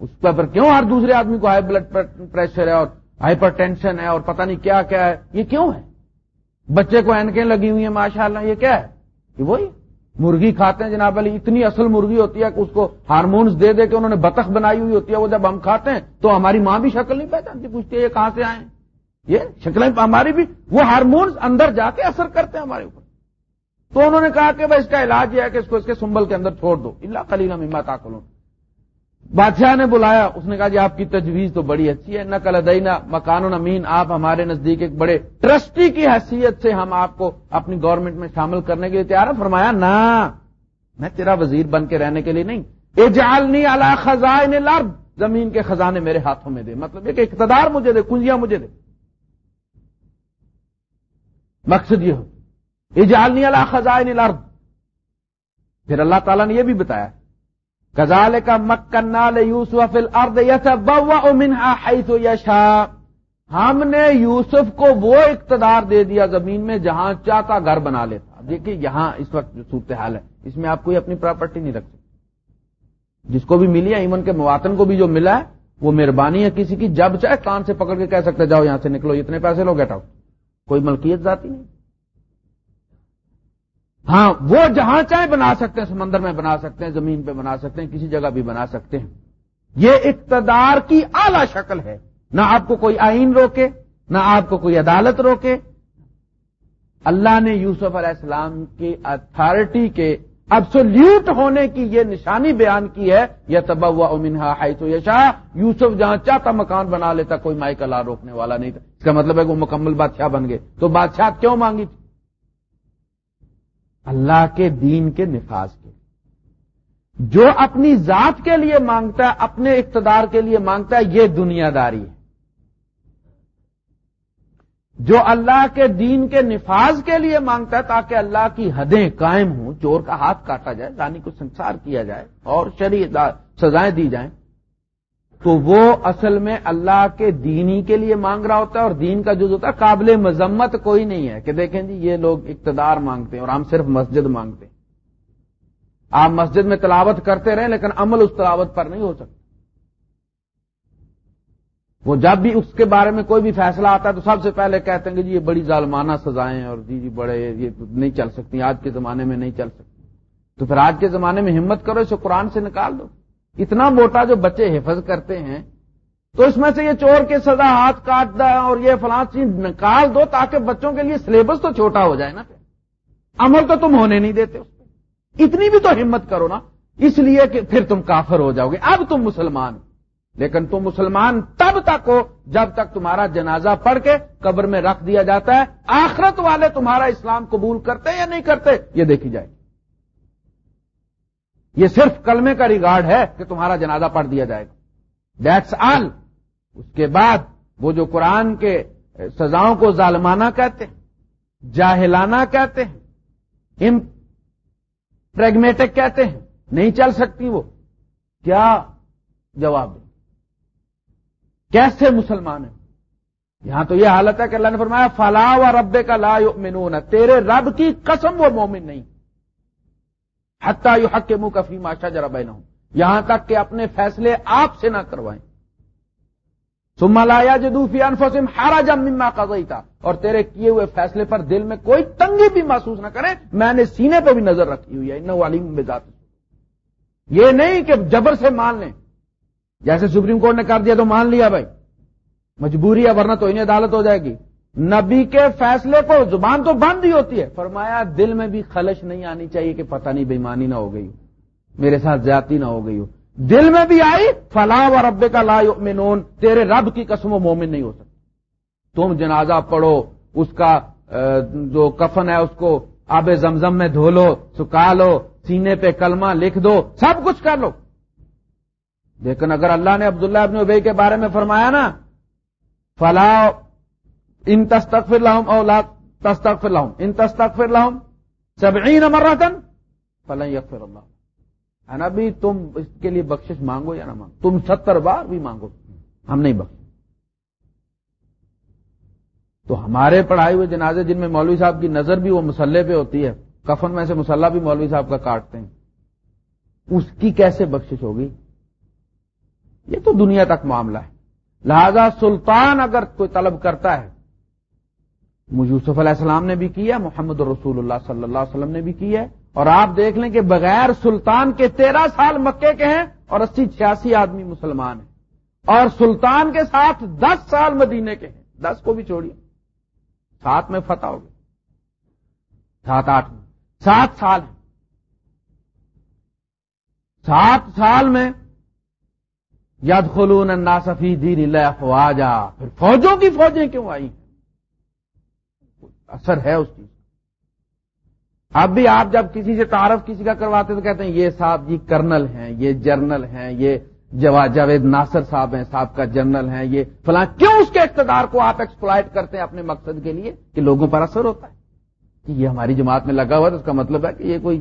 اس پر کیوں ہر دوسرے آدمی کو ہائی بلڈ پریشر ہے اور ہائپر ٹینشن ہے اور پتہ نہیں کیا کیا ہے۔ یہ کیوں ہے؟ بچے کو اینکیں لگی ہوئی ہیں ماشاء اللہ یہ کیا ہے؟ یہ وہی۔ مرغی کھاتے ہیں، جناب علی، اتنی اصل مرغی ہوتی ہے کہ اس کو ہارمونس دے دے کے انہوں نے بطخ بنائی ہوئی ہوتی ہے۔ وہ جب ہم کھاتے ہیں تو ہماری ماں بھی شکل نہیں پہچانتی، پوچھتی ہے، یہ کہاں سے آئے یہ شکلیں ہماری بھی، وہ ہارمونس اندر جا کے اثر کرتے ہیں ہمارے اوپر۔ تو انہوں نے کہا کہ بھائی، اس کا علاج یہ ہے کہ اس کو اس کے سنبل کے اندر چھوڑ دو۔ اللہ کلیلہ مما تاکلوں بادشاہ نے بلایا، اس نے کہا جی آپ کی تجویز تو بڑی اچھی ہے نہ کل ادینا مکان امین آپ ہمارے نزدیک ایک بڑے ٹرسٹی کی حیثیت سے ہم آپ کو اپنی گورنمنٹ میں شامل کرنے کے لیے تیار ہے فرمایا نہ میں تیرا وزیر بن کے رہنے کے لیے نہیں۔ اجالنی اللہ خزائن الارض، زمین کے خزانے میرے ہاتھوں میں دے۔ مطلب ایک اقتدار مجھے دے کنجیاں مجھے دے۔ مقصد یہ ہو۔ اجالنی اللہ خزائن الارض۔ پھر اللہ تعالیٰ نے یہ بھی بتایا کزال کا مکنال یوسف ارد یس منہا حیث یشا ہم نے یوسف کو وہ اقتدار دے دیا زمین میں جہاں چاہتا گھر بنا لیتا۔ دیکھیے یہاں اس وقت جو صورتحال ہے، اس میں آپ کوئی اپنی پراپرٹی نہیں رکھ سکتے۔ جس کو بھی ملی ہے، ایمن کے مواتن کو بھی جو ملا ہے، وہ مہربانی ہے کسی کی، جب چاہے کان سے پکڑ کے کہہ سکتے جاؤ یہاں سے نکلو، اتنے پیسے لو گیٹ آؤٹ کوئی ملکیت ذاتی نہیں۔ ہاں وہ جہاں چاہے بنا سکتے ہیں، سمندر میں بنا سکتے ہیں، زمین پہ بنا سکتے ہیں، کسی جگہ بھی بنا سکتے ہیں۔ یہ اقتدار کی اعلی شکل ہے۔ نہ آپ کو کوئی آئین روکے، نہ آپ کو کوئی عدالت روکے۔ اللہ نے یوسف علیہ السلام کی اتھارٹی کے ابسولوٹ ہونے کی یہ نشانی بیان کی ہے یہ تبا امنہا ہائی تو یشا یوسف جہاں چاہتا مکان بنا لیتا، کوئی مائی کا روکنے والا نہیں تھا۔ اس کا مطلب ہے کہ وہ مکمل بادشاہ بن گئے۔ تو بادشاہ کیوں مانگی تھی؟ اللہ کے دین کے نفاذ کے جو اپنی ذات کے لیے مانگتا ہے، اپنے اقتدار کے لیے مانگتا ہے، یہ دنیا داری ہے۔ جو اللہ کے دین کے نفاذ کے لیے مانگتا ہے، تاکہ اللہ کی حدیں قائم ہوں، چور کا ہاتھ کاٹا جائے، رانی کو سنسار کیا جائے اور شریع سزائیں دی جائیں۔ تو وہ اصل میں اللہ کے دینی کے لیے مانگ رہا ہوتا ہے اور دین کا جو ہوتا ہے، قابل مذمت کوئی نہیں ہے کہ دیکھیں جی یہ لوگ اقتدار مانگتے ہیں اور ہم صرف مسجد مانگتے ہیں۔ آپ مسجد میں تلاوت کرتے رہیں لیکن عمل اس تلاوت پر نہیں ہو سکتا۔ وہ جب بھی اس کے بارے میں کوئی بھی فیصلہ آتا ہے تو سب سے پہلے کہتے ہیں کہ جی یہ بڑی ظالمانہ سزائیں اور جی جی بڑے یہ نہیں چل سکتی، آج کے زمانے میں نہیں چل سکتی۔ تو پھر آج کے زمانے میں ہمت کرو، اسے قرآن سے نکال دو۔ اتنا موٹا جو بچے حفظ کرتے ہیں، تو اس میں سے یہ چور کے سزا ہاتھ کاٹ دا اور یہ فلاں چیز نکال دو تاکہ بچوں کے لیے سلیبس تو چھوٹا ہو جائے نا عمل تو تم ہونے نہیں دیتے اس اتنی بھی تو ہمت کرو نا۔ اس لیے کہ پھر تم کافر ہو جاؤ گے۔ اب تم مسلمان لیکن تم مسلمان تب تک ہو جب تک تمہارا جنازہ پڑھ کے قبر میں رکھ دیا جاتا ہے۔ آخرت والے تمہارا اسلام قبول کرتے یا نہیں کرتے، یہ دیکھی جائے گی۔ یہ صرف کلمے کا ریگارڈ ہے کہ تمہارا جنازہ پڑھ دیا جائے گا۔ دیٹس آل اس کے بعد وہ جو قرآن کے سزاؤں کو ظالمانہ کہتے ہیں، جاہلانہ کہتے ہیں پریگمیٹک کہتے ہیں، نہیں چل سکتی وہ۔ کیا جواب دیں؟ کیسے مسلمان ہیں؟ یہاں تو یہ حالت ہے کہ اللہ نے فرمایا فلاح و رب کا لا یؤمنون تیرے رب کی قسم وہ مومن نہیں۔ حتیٰ یو حق کے منہ کفی ماشا جرا بہ ہوں یہاں تک کہ اپنے فیصلے آپ سے نہ کروائیں۔ سما لایا جدوفی انفسم ہارا جم مما کا تھا اور تیرے کیے ہوئے فیصلے پر دل میں کوئی تنگی بھی محسوس نہ کرے میں نے سینے پہ بھی نظر رکھی ہوئی ہے۔ ان والی بات یہ نہیں کہ جبر سے مان لیں۔ جیسے سپریم کورٹ نے کر دیا تو مان لیا بھائی۔ مجبوری ہے، ورنہ تو انہیں عدالت ہو جائے گی۔ نبی کے فیصلے کو زبان تو بند ہی ہوتی ہے۔ فرمایا، دل میں بھی خلش نہیں آنی چاہیے کہ پتہ نہیں بےمانی نہ ہو گئی میرے ساتھ زیادتی نہ ہو گئی ہو۔ دل میں بھی آئی فلاح و رب کا لا یؤمنون، تیرے رب کی قسم و مومن نہیں ہو سکتی تم جنازہ پڑھو، اس کا جو کفن ہے، اس کو آب زمزم میں دھو لو سکھا لو، سینے پہ کلمہ لکھ دو، سب کچھ کر لو۔ لیکن اگر اللہ نے عبداللہ ابن ابئی کے بارے میں فرمایا نا فلاح ان تستق فر لاؤں اولاد تستق فر لاؤں ان تستق فر لاؤں سب این امر اللہ ہے نا بھی تم اس کے لیے بخشش مانگو یا نہ مانگو؟ تم ستر بار بھی مانگو. ہم نہیں بخش تو ہمارے پڑھائے ہوئے جنازے جن میں مولوی صاحب کی نظر بھی وہ مسلح پہ ہوتی ہے، کفن میں سے مسلح بھی مولوی صاحب کا کاٹتے ہیں. اس کی کیسے بخشش ہوگی؟ یہ تو دنیا تک معاملہ ہے. لہذا سلطان اگر کوئی طلب کرتا ہے یوسف علیہ السلام نے بھی کیا، محمد رسول اللہ صلی اللہ علیہ وسلم نے بھی کیا ہے۔ اور آپ دیکھ لیں کہ بغیر سلطان کے تیرہ سال مکے کے ہیں اور اسی چھیاسی آدمی مسلمان ہیں۔ اور سلطان کے ساتھ دس سال مدینے کے ہیں۔ دس کو بھی چھوڑیے۔ سات میں فتح ہو گیا سات آٹھ میں۔ سات سال سات سال میں ید خلون ناسفی دیر اللہ خواجہ پھر فوجوں کی فوجیں کیوں آئی ہیں اثر ہے اس چیز اب بھی آپ جب کسی سے تعارف کسی کا کرواتے تو کہتے ہیں، یہ صاحب جی کرنل ہیں، یہ جرنل ہیں، یہ جاوید ناصر صاحب ہیں، صاحب کا جنرل ہیں، یہ فلاں۔ کیوں اس کے اقتدار کو آپ ایکسپلائٹ کرتے ہیں اپنے مقصد کے لیے؟ کہ لوگوں پر اثر ہوتا ہے۔ کہ یہ ہماری جماعت میں لگا ہوا ہے اس کا مطلب ہے کہ یہ کوئی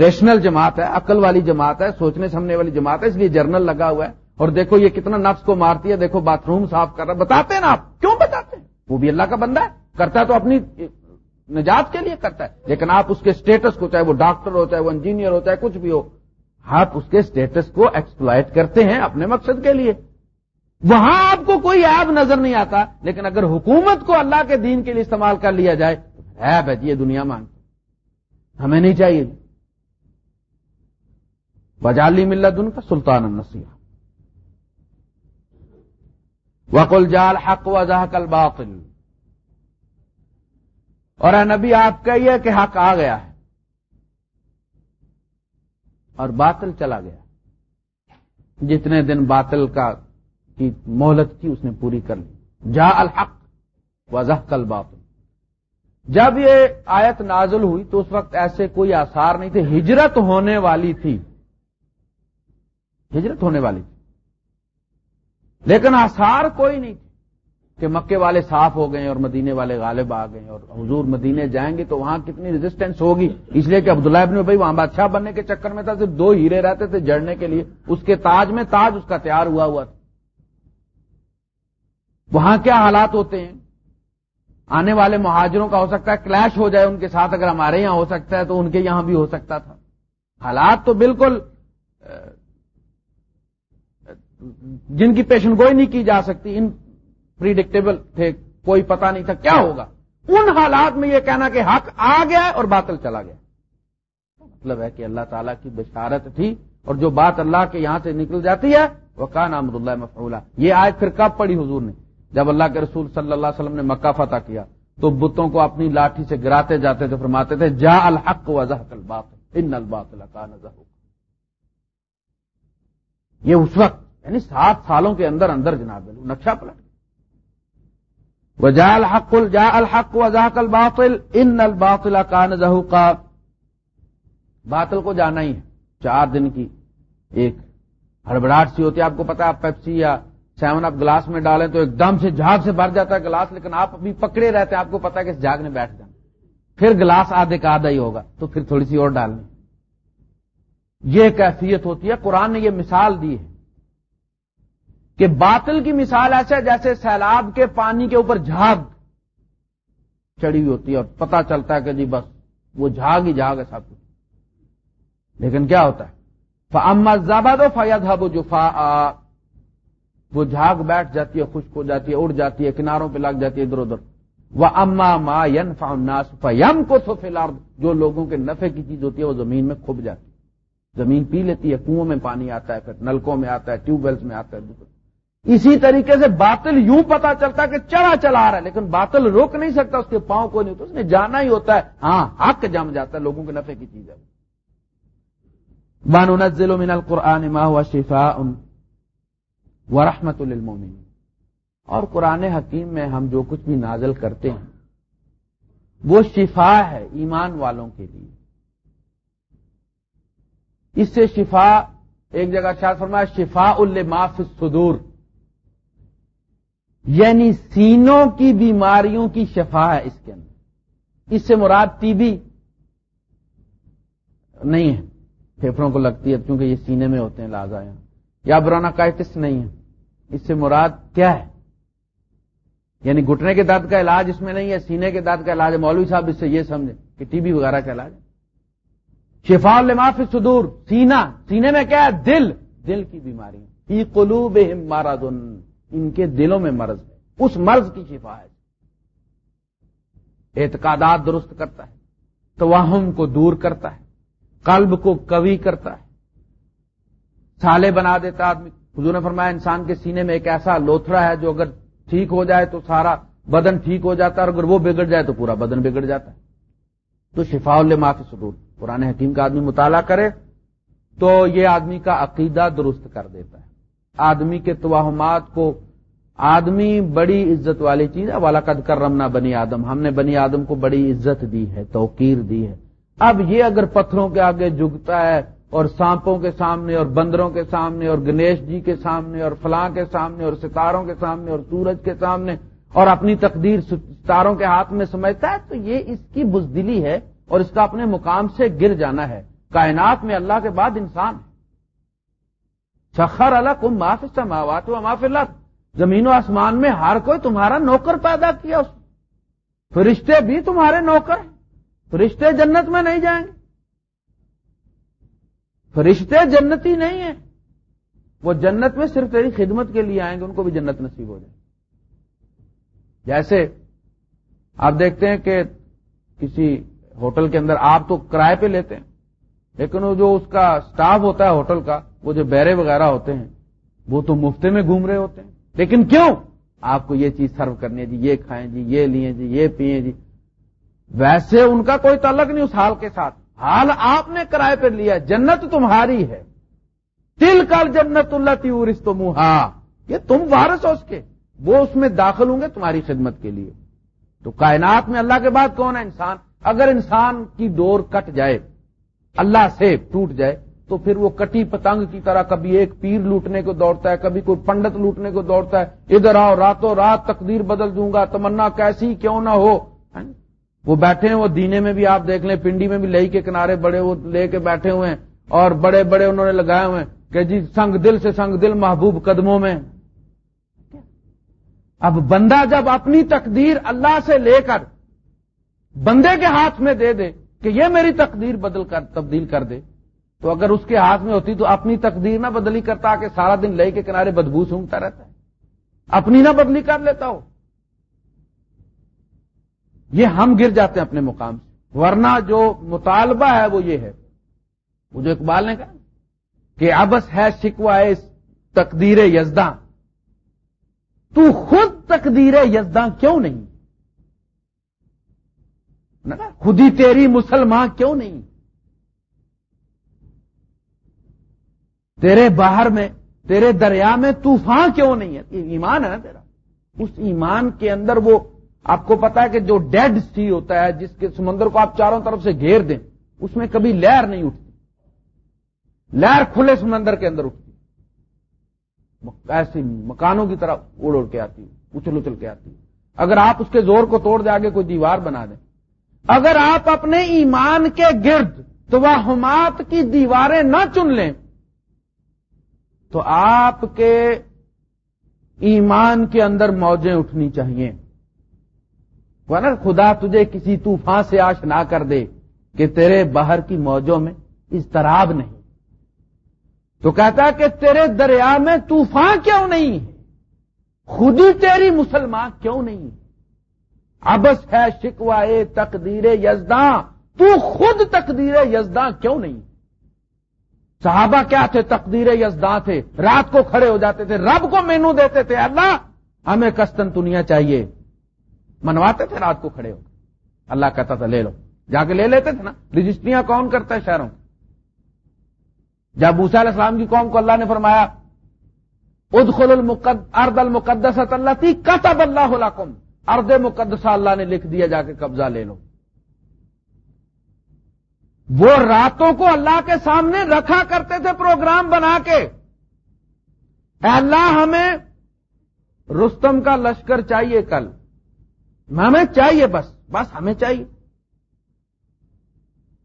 ریشنل جماعت ہے، عقل والی جماعت ہے، سوچنے سمجھنے والی جماعت ہے، اس لیے جرنل لگا ہوا ہے۔ اور دیکھو یہ کتنا نفس کو مارتی ہے، دیکھو باتھ روم صاف کر رہا ہے۔ بتاتے ہیں نا آپ، کیوں بتاتے ہیں؟ وہ بھی اللہ کا بندہ ہے، کرتا ہے تو اپنی نجات کے لیے کرتا ہے۔ لیکن آپ اس کے اسٹیٹس کو، چاہے وہ ڈاکٹر ہو، چاہے وہ انجینئر ہو، چاہے کچھ بھی ہو، آپ اس کے اسٹیٹس کو ایکسپلائٹ کرتے ہیں اپنے مقصد کے لیے۔ وہاں آپ کو کوئی ایب نظر نہیں آتا، لیکن اگر حکومت کو اللہ کے دین کے لیے استعمال کر لیا جائے ایب ہے جی یہ دنیا مانگتی ہمیں نہیں چاہیے۔ بجالی ملت ان کا سلطان النسیح وقل جال حق و کل باطل اور اے نبی، آپ کہیے کہ حق آ گیا ہے اور باطل چلا گیا۔ جتنے دن باطل کا کی مہلت تھی اس نے پوری کر لی۔ جا الحق وضح کل باطل جب یہ آیت نازل ہوئی تو اس وقت ایسے کوئی آثار نہیں تھے۔ ہجرت ہونے والی تھی۔ ہجرت ہونے والی تھی۔ لیکن آثار کوئی نہیں تھے کہ مکے والے صاف ہو گئے اور مدینے والے غالب آ گئے اور حضور مدینے جائیں گے تو وہاں کتنی ریزسٹینس ہوگی؟ اس لیے کہ عبداللہ ابن بھائی وہاں بادشاہ بننے کے چکر میں تھا، صرف دو ہیرے رہتے تھے جڑنے کے لیے۔ اس کے تاج میں تاج اس کا تیار ہوا ہوا تھا۔ وہاں کیا حالات ہوتے ہیں؟ آنے والے مہاجروں کا ہو سکتا ہے کلیش ہو جائے ان کے ساتھ، اگر ہمارے یہاں ہو سکتا ہے تو ان کے یہاں بھی ہو سکتا تھا۔ حالات تو بالکل جن کی پیشن گوئی نہیں کی جا سکتی، ان پریڈکٹیبل تھے، کوئی پتا نہیں تھا کیا ہوگا۔ ان حالات میں یہ کہنا کہ حق آ گیا اور باطل چلا گیا۔ مطلب ہے کہ اللہ تعالیٰ کی بشارت تھی اور جو بات اللہ کے یہاں سے نکل جاتی ہے، وہ کا نام اللہ مفعولہ یہ آج پھر کب پڑی حضور نے؟ جب اللہ کے رسول صلی اللہ علیہ وسلم نے مکہ فتح کیا، تو بتوں کو اپنی لاٹھی سے گراتے جاتے تھے، فرماتے تھے جا الحق و الباطل، ان الباطل کا نظر یہ اس وقت یعنی سات سالوں کے اندر اندر جناب نقشہ پلٹ وجا الحق جا الحق و الباطل، ان الباطل کا نظہ کا باطل کو جانا ہی ہے، چار دن کی ایک ہڑبڑاہٹ سی ہوتی ہے، آپ کو پتا آپ پیپسی یا سیون آپ گلاس میں ڈالیں تو ایک دم سے جھاگ سے بھر جاتا ہے گلاس، لیکن آپ ابھی پکڑے رہتے ہیں، آپ کو پتا کہ اس جھاگ میں بیٹھ جائیں پھر گلاس آدھے کا آدھا ہی ہوگا، تو پھر تھوڑی سی اور ڈالنی۔ یہ کیفیت ہوتی ہے، قرآن نے یہ مثال دی ہے۔ کہ باطل کی مثال ایسا جیسے سیلاب کے پانی کے اوپر جھاگ چڑی ہوئی ہوتی ہے اور پتا چلتا ہے کہ جی بس وہ جھاگ ہی جھاگ ہے سب کچھ۔ لیکن کیا ہوتا ہے؟ زباد و فیاد جفا وہ جھاگ بیٹھ جاتی ہے، خشک ہو جاتی ہے، اڑ جاتی ہے، کناروں پہ لگ جاتی ہے، ادھر ادھر۔ وہ اما ما ین فاس فیم کو تو جو لوگوں کے نفے کی چیز ہوتی ہے، وہ زمین میں کھب جاتی ہے۔ زمین پی لیتی ہے کنو میں پانی آتا ہے، پھر نلکوں میں آتا ہے، ٹیوب ویلس میں آتا ہے اسی طریقے سے باطل یوں پتا چلتا کہ چلا چلا رہا ہے، لیکن باطل روک نہیں سکتا، اس کے پاؤں کو نہیں تو اس نے جانا ہی ہوتا ہے۔ ہاں حق جم جاتا ہے لوگوں کے نفے کی چیز ہے بان نزل من القرآن ما ہوا شفا و رحمت اور قرآن حکیم میں ہم جو کچھ بھی نازل کرتے ہیں، وہ شفا ہے ایمان والوں کے لیے۔ اس سے شفا، ایک جگہ شاہ فرمایا شفا الماف صدور یعنی سینوں کی بیماریوں کی شفا ہے اس کے اندر۔ اس سے مراد ٹی بی نہیں ہے۔ پھیپڑوں کو لگتی ہے کیونکہ یہ سینے میں ہوتے ہیں لازا یہاں۔ یا برانا کائٹس نہیں ہے۔ اس سے مراد کیا ہے؟ یعنی گھٹنے کے درد کا علاج اس میں نہیں ہے، سینے کے درد کا علاج ہے۔ مولوی صاحب اس سے یہ سمجھے کہ ٹی بی وغیرہ کا علاج ہے۔ شفا لماف صدور سینا سینے میں کیا ہے؟ دل۔ دل کی بیماری ای قلوب مارا ان کے دلوں میں مرض ہے۔ اس مرض کی شفا ہے۔ اعتقادات درست کرتا ہے۔ توہم کو دور کرتا ہے۔ قلب کو کبھی کرتا ہے۔ سالے بنا دیتا آدمی۔ حضور نے فرمایا، انسان کے سینے میں ایک ایسا لوتھڑا ہے جو اگر ٹھیک ہو جائے تو سارا بدن ٹھیک ہو جاتا ہے، اور اگر وہ بگڑ جائے تو پورا بدن بگڑ جاتا ہے۔ تو شفا اللہ کے سدور پرانے حکیم کا آدمی مطالعہ کرے تو یہ آدمی کا عقیدہ درست کر دیتا ہے۔ آدمی کے توہمات کو آدمی بڑی عزت والی چیز ہے والا قد کر رمنا بنی آدم۔ ہم نے بنی آدم کو بڑی عزت دی ہے، توقیر دی ہے۔ اب یہ اگر پتھروں کے آگے جگتا ہے اور سانپوں کے سامنے اور بندروں کے سامنے اور گنیش جی کے سامنے اور فلاں کے سامنے اور ستاروں کے سامنے اور سورج کے سامنے اور اپنی تقدیر ستاروں کے ہاتھ میں سمجھتا ہے، تو یہ اس کی بزدلی ہے اور اس کا اپنے مقام سے گر جانا ہے۔ کائنات میں اللہ کے بعد انسان ہے۔ سخر اللہ کم معاف سماوات و معاف اللہ زمین و آسمان میں ہر کوئی تمہارا نوکر پیدا کیا اس فرشتے بھی تمہارے نوکر ہیں۔ فرشتے جنت میں نہیں جائیں گے۔ فرشتے جنتی نہیں ہیں۔ وہ جنت میں صرف تیری خدمت کے لیے آئیں گے، ان کو بھی جنت نصیب ہو جائے۔ جیسے آپ دیکھتے ہیں کہ کسی ہوٹل کے اندر آپ تو کرائے پہ لیتے ہیں، لیکن وہ جو اس کا سٹاف ہوتا ہے ہوٹل کا وہ جو بیرے وغیرہ ہوتے ہیں، وہ تو مفتے میں گھوم رہے ہوتے ہیں۔ لیکن کیوں؟ آپ کو یہ چیز سرو کرنی ہے جی یہ کھائیں جی یہ لیے جی یہ پیئیں جی۔ ویسے ان کا کوئی تعلق نہیں اس حال کے ساتھ۔ حال آپ نے کرائے پہ لیا، جنت تمہاری ہے۔ تل کر جنت اللہ تیورس تو یہ تم وارث ہو اس کے۔ وہ اس میں داخل ہوں گے تمہاری خدمت کے لیے۔ تو کائنات میں اللہ کے بعد کون ہے انسان؟ اگر انسان کی ڈور کٹ جائے، اللہ سے ٹوٹ جائے تو پھر وہ کٹی پتنگ کی طرح کبھی ایک پیر لوٹنے کو دوڑتا ہے، کبھی کوئی پنڈت لوٹنے کو دوڑتا ہے۔ ادھر آؤ، راتوں رات تقدیر بدل دوں گا، تمنا کیسی، کیوں نہ ہو۔ وہ بیٹھے ہیں، وہ دینے میں بھی آپ دیکھ لیں، پنڈی میں بھی لئی کے کنارے بڑے وہ لے کے بیٹھے ہوئے ہیں۔ اور بڑے بڑے انہوں نے لگائے ہوئے ہیں کہ جی سنگ دل سے سنگ دل، محبوب قدموں میں۔ اب بندہ جب اپنی تقدیر اللہ سے لے کر بندے کے ہاتھ میں دے دے کہ یہ میری تقدیر بدل کر، تبدیل کر دے تو اگر اس کے ہاتھ میں ہوتی تو اپنی تقدیر نہ بدلی کرتا کہ سارا دن لے کے کنارے بدبو سونگتا رہتا ہے۔ اپنی نہ بدلی کر لیتا ہو۔ یہ ہم گر جاتے ہیں اپنے مقام سے۔ ورنہ جو مطالبہ ہے وہ یہ ہے۔ وہ جو اقبال نے کہا کہ ابس ہے شکوا ہے تقدیر یزداں۔ تو خود تقدیر یزداں کیوں نہیں؟ خودی تیری مسلمان کیوں نہیں؟ تیرے باہر میں، تیرے دریا میں طوفان کیوں نہیں ہے؟ ایمان ہے نا تیرا؟ اس ایمان کے اندر وہ، آپ کو پتا ہے کہ جو ڈیڈ سی ہوتا ہے، جس کے سمندر کو آپ چاروں طرف سے گھیر دیں، اس میں کبھی لہر نہیں اٹھتی۔ لہر کھلے سمندر کے اندر اٹھتی۔ ایسی مکانوں کی طرح اڑ اڑ کے آتی، اچھل اچھل کے آتی۔ اگر آپ اس کے زور کو توڑ دیں، آگے کوئی دیوار بنا دیں۔ اگر آپ اپنے ایمان کے گرد، تو وہ حمات کی دیواریں نہ چن لیں۔ تو آپ کے ایمان کے اندر موجیں اٹھنی چاہیے۔ ورنہ خدا تجھے کسی طوفان سے آش نہ کر دے کہ تیرے باہر کی موجوں میں اضطراب نہیں۔ تو کہتا کہ تیرے دریا میں طوفان کیوں نہیں؟ ہے خود ہی تیری مسلمان کیوں نہیں؟ ابس ہے شکوا تقدیر یزداں تو خود تقدیر یزداں کیوں نہیں؟ صحابہ کیا تھے؟ تقدیر یزداں تھے۔ رات کو کھڑے ہو جاتے تھے۔ رب کو مینو دیتے تھے۔ اللہ، ہمیں کستن دنیا چاہیے۔ منواتے تھے رات کو کھڑے ہو۔ اللہ کہتا تھا، لے لو۔ جا کے لے لیتے تھے نا۔ رجسٹریاں کون کرتا ہے شہروں جب بوسا علیہ السلام کی قوم کو اللہ نے فرمایا ادخل المقد ارد المقدس اللہ تھی کتب اللہ کم ارد مقدسہ اللہ نے لکھ دیا، جا کے قبضہ لے لو۔ وہ راتوں کو اللہ کے سامنے رکھا کرتے تھے پروگرام بنا کے۔ اے اللہ، ہمیں رستم کا لشکر چاہیے کل۔ ہمیں چاہیے بس بس ہمیں چاہیے۔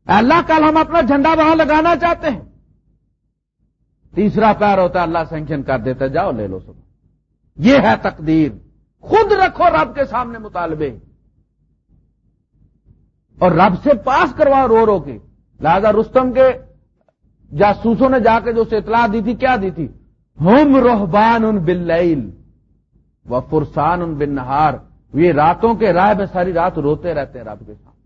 اے اللہ، کل ہم اپنا جھنڈا وہاں لگانا چاہتے ہیں۔ تیسرا پیر ہوتا ہے، اللہ سینکشن کر دیتا جاؤ لے لو سب۔ یہ ہے تقدیر۔ خود رکھو رب کے سامنے مطالبے۔ اور رب سے پاس کرواؤ رو رو کے۔ لہذا رستم کے جاسوسوں نے جا کے جو اسے اطلاع دی تھی، کیا دی تھی؟ ہوم روحبان ان بل و فرسان ان بن نہار یہ راتوں کے رائے میں ساری رات روتے رہتے ہیں رب کے سامنے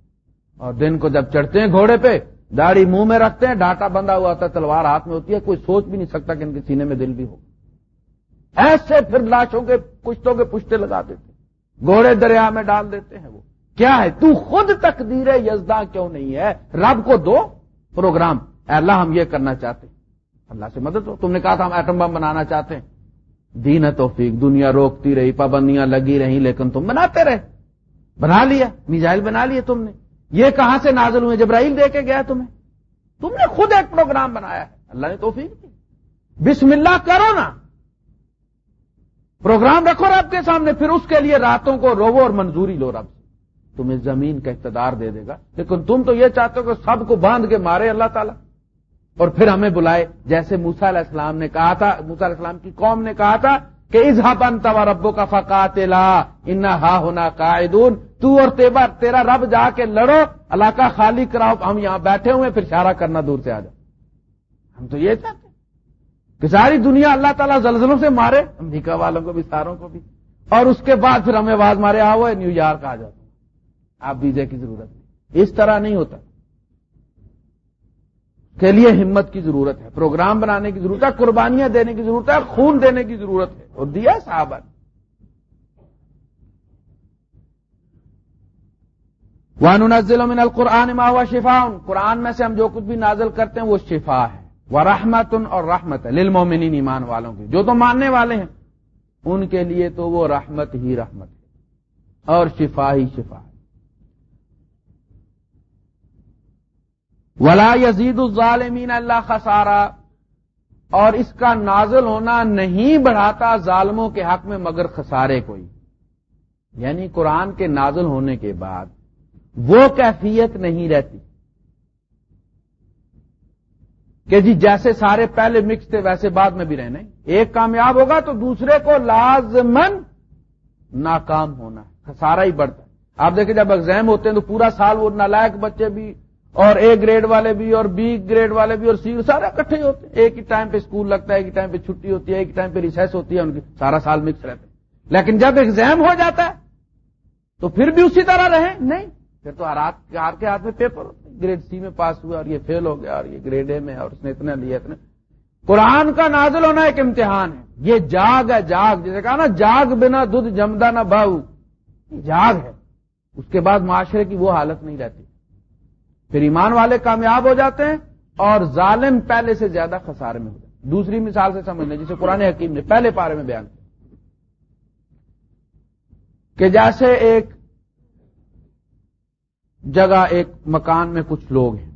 اور دن کو جب چڑھتے ہیں گھوڑے پہ، داڑھی منہ میں رکھتے ہیں، ڈاٹا بندھا ہوا ہوتا ہے، تلوار ہاتھ میں ہوتی ہے، کوئی سوچ بھی نہیں سکتا کہ ان کے سینے میں دل بھی ہو۔ ایسے پھر لاشوں کے، پشتوں کے پشتے لگا دیتے گھوڑے دریا میں ڈال دیتے ہیں وہ۔ کیا ہے؟ تو خود تقدیر یزداں کیوں نہیں ہے؟ رب کو دو پروگرام۔ اے اللہ، ہم یہ کرنا چاہتے ہیں۔ اللہ سے مدد ہو۔ تم نے کہا تھا ہم ایٹم بم بنانا چاہتے ہیں۔ دین توفیق، دنیا روکتی رہی، پابندیاں لگی رہی لیکن تم بناتے رہے۔ بنا لیا، میزائل بنا لیے تم نے۔ یہ کہاں سے نازل ہوئے؟ جبرائیل دے کے گیا تمہیں۔ تم نے خود ایک پروگرام بنایا ہے۔ اللہ نے توفیق دی۔ بسم اللہ کرو نا۔ پروگرام رکھو رب کے سامنے، پھر اس کے لیے راتوں کو روو اور منظوری لو رب تمہیں زمین کا اقتدار دے دے گا۔ لیکن تم تو یہ چاہتے ہو کہ سب کو باندھ کے مارے اللہ تعالیٰ۔ اور پھر ہمیں بلائے، جیسے موسا علیہ السلام نے کہا تھا موسا علیہ السلام کی قوم نے کہا تھا کہ اس بن توا ربو کا فقات ان ہا ہونا قائدون تو اور تیرا رب جا کے لڑو، اللہ کا خالی کراؤ ہم یہاں بیٹھے ہوئے پھر اشارہ کرنا دور سے آ جاؤ۔ ہم تو یہ چاہتے کہ ساری دنیا اللہ تعالیٰ زلزلوں سے مارے، امریکہ والوں کو بھی، ساروں کو بھی۔ اور اس کے بعد پھر ہمیں آواز مارے آ وہ نیو یارک آ جاتا آپ ویزے کی ضرورت نہیں۔ اس طرح نہیں ہوتا۔ کے لیے ہمت کی ضرورت ہے۔ پروگرام بنانے کی ضرورت ہے، قربانیاں دینے کی ضرورت ہے، خون دینے کی ضرورت ہے۔ اور دیا صاحب نے۔ وانزل من القرآن ما ہوا شفا قرآن میں سے ہم جو کچھ بھی نازل کرتے ہیں، وہ شفا ہے۔ وہ رحمت اور رحمت ہے۔ للمومنین ایمان والوں کی جو تو ماننے والے ہیں، ان کے لیے تو وہ رحمت ہی رحمت ہے۔ اور شفا ہی شفا ہے۔ ولا یزید الظالمین اللہ خسارا۔ اور اس کا نازل ہونا نہیں بڑھاتا ظالموں کے حق میں مگر خسارے کوئی۔ یعنی قرآن کے نازل ہونے کے بعد وہ کیفیت نہیں رہتی۔ کہ جی جیسے سارے پہلے مکس تھے ویسے بعد میں بھی رہنے۔ ایک کامیاب ہوگا تو دوسرے کو لازمن ناکام ہونا ہے خسارا ہی بڑھتا ہے۔ آپ دیکھیں جب ایگزام ہوتے ہیں تو پورا سال وہ نالائق بچے بھی اور اے گریڈ والے بھی اور بی گریڈ والے بھی اور سی سارے اکٹھے ہوتے ہیں۔ ایک ہی ٹائم پہ اسکول لگتا ہے ایک ہی ٹائم پہ چھٹی ہوتی ہے ایک ہی ٹائم پہ ریسیس ہوتی ہے ان کی سارا سال مکس رہتے ہیں لیکن جب ایگزام ہو جاتا ہے تو پھر بھی اسی طرح رہے نہیں۔ پھر تو ہر کے ہاتھ میں پیپر ہوتے گریڈ سی میں پاس ہوا اور یہ فیل ہو گیا اور یہ گریڈ اے میں اور اس نے اتنا لیا اتنے قرآن کا نازل ہونا ایک امتحان ہے۔ یہ جاگ ہے جاگ۔ جیسے کہا نا جاگ بنا دودھ جمدا نہ بہو جاگ ہے۔ اس کے بعد معاشرے کی وہ حالت نہیں رہتی۔ پھر ایمان والے کامیاب ہو جاتے ہیں اور ظالم پہلے سے زیادہ خسارے میں ہو جاتے ہیں۔ دوسری مثال سے سمجھنے، جسے قرآن حکیم نے پہلے پارے میں بیان کیا۔ کہ جیسے ایک جگہ، ایک مکان میں کچھ لوگ ہیں۔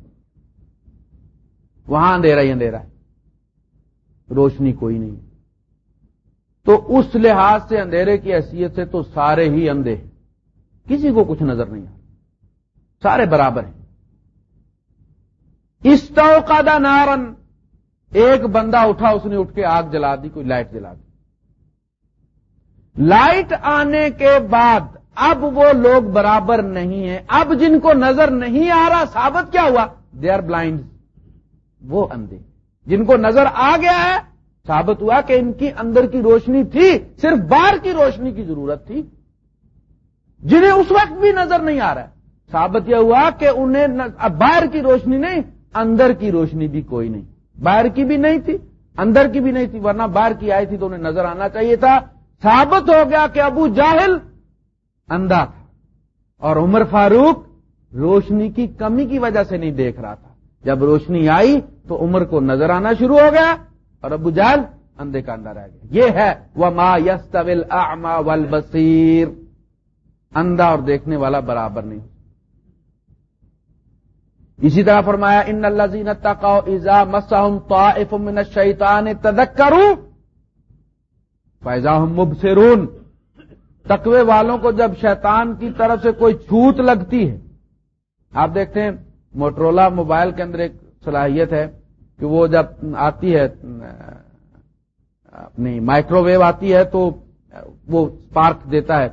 وہاں اندھیرا ہی اندھیرا ہے۔ روشنی کوئی نہیں۔ تو اس لحاظ سے اندھیرے کی حیثیت سے تو سارے ہی اندھے کسی کو کچھ نظر نہیں آ سارے برابر ہیں۔ استوقد نارن۔ ایک بندہ اٹھا، اس نے اٹھ کے آگ جلا دی، کوئی لائٹ جلا دی۔ لائٹ آنے کے بعد اب وہ لوگ برابر نہیں ہیں۔ اب جن کو نظر نہیں آ رہا، ثابت کیا ہوا؟ دے آر بلائنڈ وہ اندھے۔ جن کو نظر آ گیا ہے، ثابت ہوا کہ ان کی اندر کی روشنی تھی، صرف باہر کی روشنی کی ضرورت تھی۔ جنہیں اس وقت بھی نظر نہیں آ رہا ہے۔ ثابت یہ ہوا کہ انہیں باہر کی روشنی نہیں اندر کی روشنی بھی کوئی نہیں۔ باہر کی بھی نہیں تھی، اندر کی بھی نہیں تھی، ورنہ باہر کی آئی تھی تو انہیں نظر آنا چاہیے تھا۔ ثابت ہو گیا کہ ابو جاہل اندھا تھا۔ اور عمر فاروق روشنی کی کمی کی وجہ سے نہیں دیکھ رہا تھا۔ جب روشنی آئی تو عمر کو نظر آنا شروع ہو گیا اور ابو جہل اندھے کا اندر رہ گیا۔ یہ ہے وہ ما یس طویل بصیر اندھا اور دیکھنے والا برابر نہیں۔ اسی طرح فرمایا، ان اللہ زین ازا مسم تو من شیتان تدک کروں فیضا مبصرون. تقوی والوں کو جب شیطان کی طرف سے کوئی چھوت لگتی ہے، آپ دیکھتے ہیں، موٹرولا موبائل کے اندر ایک صلاحیت ہے کہ وہ جب آتی ہے، اپنی مائکرو ویو آتی ہے تو وہ اسپارک دیتا ہے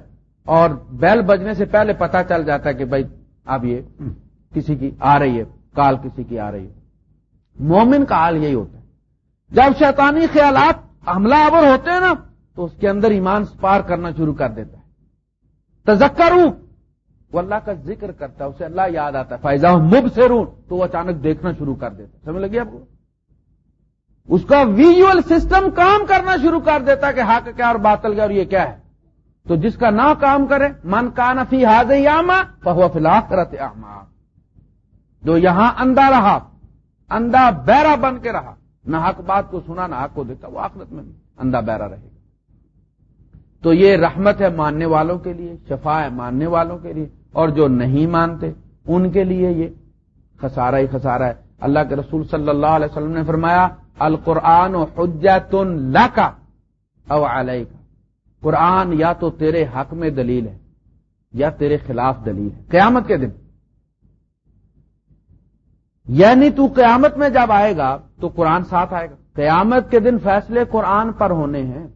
اور بیل بجنے سے پہلے پتا چل جاتا ہے کہ بھائی، اب یہ کسی کی آ رہی ہے، کال کسی کی آ رہی ہے۔ مومن کا حال یہی ہوتا ہے۔ جب شیطانی خیالات حملہ آور ہوتے ہیں نا، تو اس کے اندر ایمان سپار کرنا شروع کر دیتا ہے۔ تذکر وہ اللہ کا ذکر کرتا ہے، اسے اللہ یاد آتا ہے۔ فائزہ مب سے رو تو وہ اچانک دیکھنا شروع کر دیتا ہے۔ سمجھ لگی آپ کو؟ اس کا ویژل سسٹم کام کرنا شروع کر دیتا ہے کہ حق کیا اور باطل کیا اور یہ کیا ہے۔ تو جس کا نہ کام کرے، من کا نفی حاض آما فہو فلاح کرتے آما جو یہاں اندھا رہا، اندھا بیرا بن کے رہا، نہ حق بات کو سنا، نہ حق کو دیکھا وہ آخرت میں اندھا بیرا رہے گا۔ تو یہ رحمت ہے ماننے والوں کے لیے، شفا ہے ماننے والوں کے لیے، اور جو نہیں مانتے، ان کے لیے یہ خسارہ ہی خسارہ ہے۔ اللہ کے رسول صلی اللہ علیہ وسلم نے فرمایا، القرآن و حجت کا او علیہ کا قرآن یا تو تیرے حق میں دلیل ہے، یا تیرے خلاف دلیل ہے۔ قیامت کے دن یعنی تو قیامت میں جب آئے گا تو قرآن ساتھ آئے گا۔ قیامت کے دن فیصلے قرآن پر ہونے ہیں۔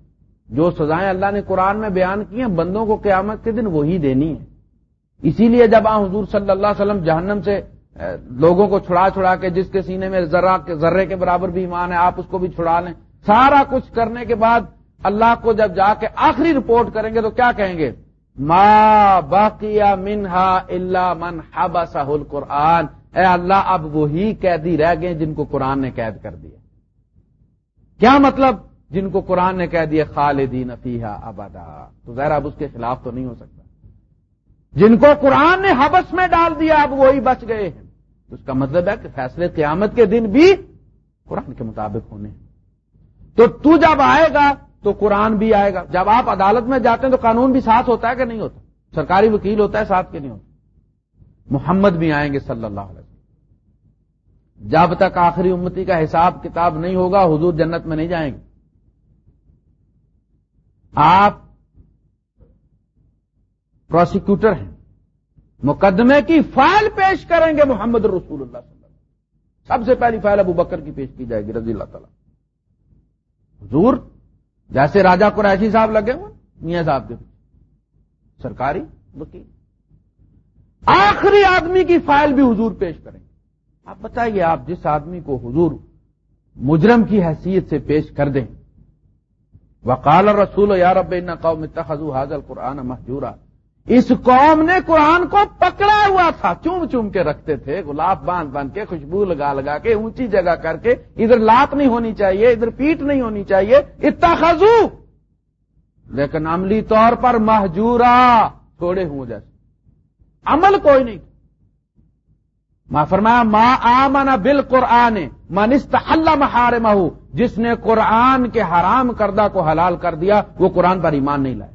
جو سزائیں اللہ نے قرآن میں بیان کی ہیں، بندوں کو قیامت کے دن وہی دینی ہے اسی لیے جب آ حضور صلی اللہ علیہ وسلم جہنم سے لوگوں کو چھڑا چھڑا کے، جس کے سینے میں ذرا ذرے کے برابر بھی ایمان ہے، آپ اس کو بھی چھڑا لیں۔ سارا کچھ کرنے کے بعد اللہ کو جب جا کے آخری رپورٹ کریں گے تو کیا کہیں گے؟ ما باقیہ منہا اللہ من ہبا قرآن اے اللہ، اب وہی قیدی رہ گئے جن کو قرآن نے قید کر دیا۔ کیا مطلب؟ جن کو قرآن نے کہہ دیا خالدین فیحا ابدا۔ تو ظاہر اب اس کے خلاف تو نہیں ہو سکتا۔ جن کو قرآن نے حبس میں ڈال دیا، اب وہی بچ گئے ہیں۔ اس کا مطلب ہے کہ فیصلے قیامت کے دن بھی قرآن کے مطابق ہونے تو تو جب آئے گا، تو قرآن بھی آئے گا۔ جب آپ عدالت میں جاتے ہیں تو قانون بھی ساتھ ہوتا ہے کہ نہیں ہوتا؟ سرکاری وکیل ہوتا ہے، ساتھ کے نہیں ہوتا؟ محمد بھی آئیں گے صلی اللہ علیہ وسلم۔ جب تک آخری امتی کا حساب کتاب نہیں ہوگا، حضور جنت میں نہیں جائیں گے۔ آپ پروسیکیوٹر ہیں۔ مقدمے کی فائل پیش کریں گے محمد رسول اللہ صلی اللہ علیہ وسلم۔ سب سے پہلی فائل ابو بکر کی پیش کی جائے گی، رضی اللہ تعالی۔ حضور، جیسے راجا قریشی صاحب لگے ہوئے، میاں صاحب کے سرکاری وکیل۔ آخری آدمی کی فائل بھی حضور پیش کریں گے۔ آپ بتائیے، آپ جس آدمی کو حضور مجرم کی حیثیت سے پیش کر دیں۔ وقال رسول یا رب ان قوم اتخذوا هذا القرآن محجورا اس قوم نے قرآن کو پکڑا ہوا تھا، چوم چوم کے رکھتے تھے، گلاب باندھ باندھ کے، خوشبو لگا لگا کے، اونچی جگہ کر کے، ادھر لات نہیں ہونی چاہیے، ادھر پیٹ نہیں ہونی چاہیے اتخذو لیکن عملی طور پر محجورا چھوڑے ہوں جیسے۔ عمل کوئی نہیں۔ ما فرمایا، ما آمن بل قرآن منست اللہ مہار مہو جس نے قرآن کے حرام کردہ کو حلال کر دیا، وہ قرآن پر ایمان نہیں لائے۔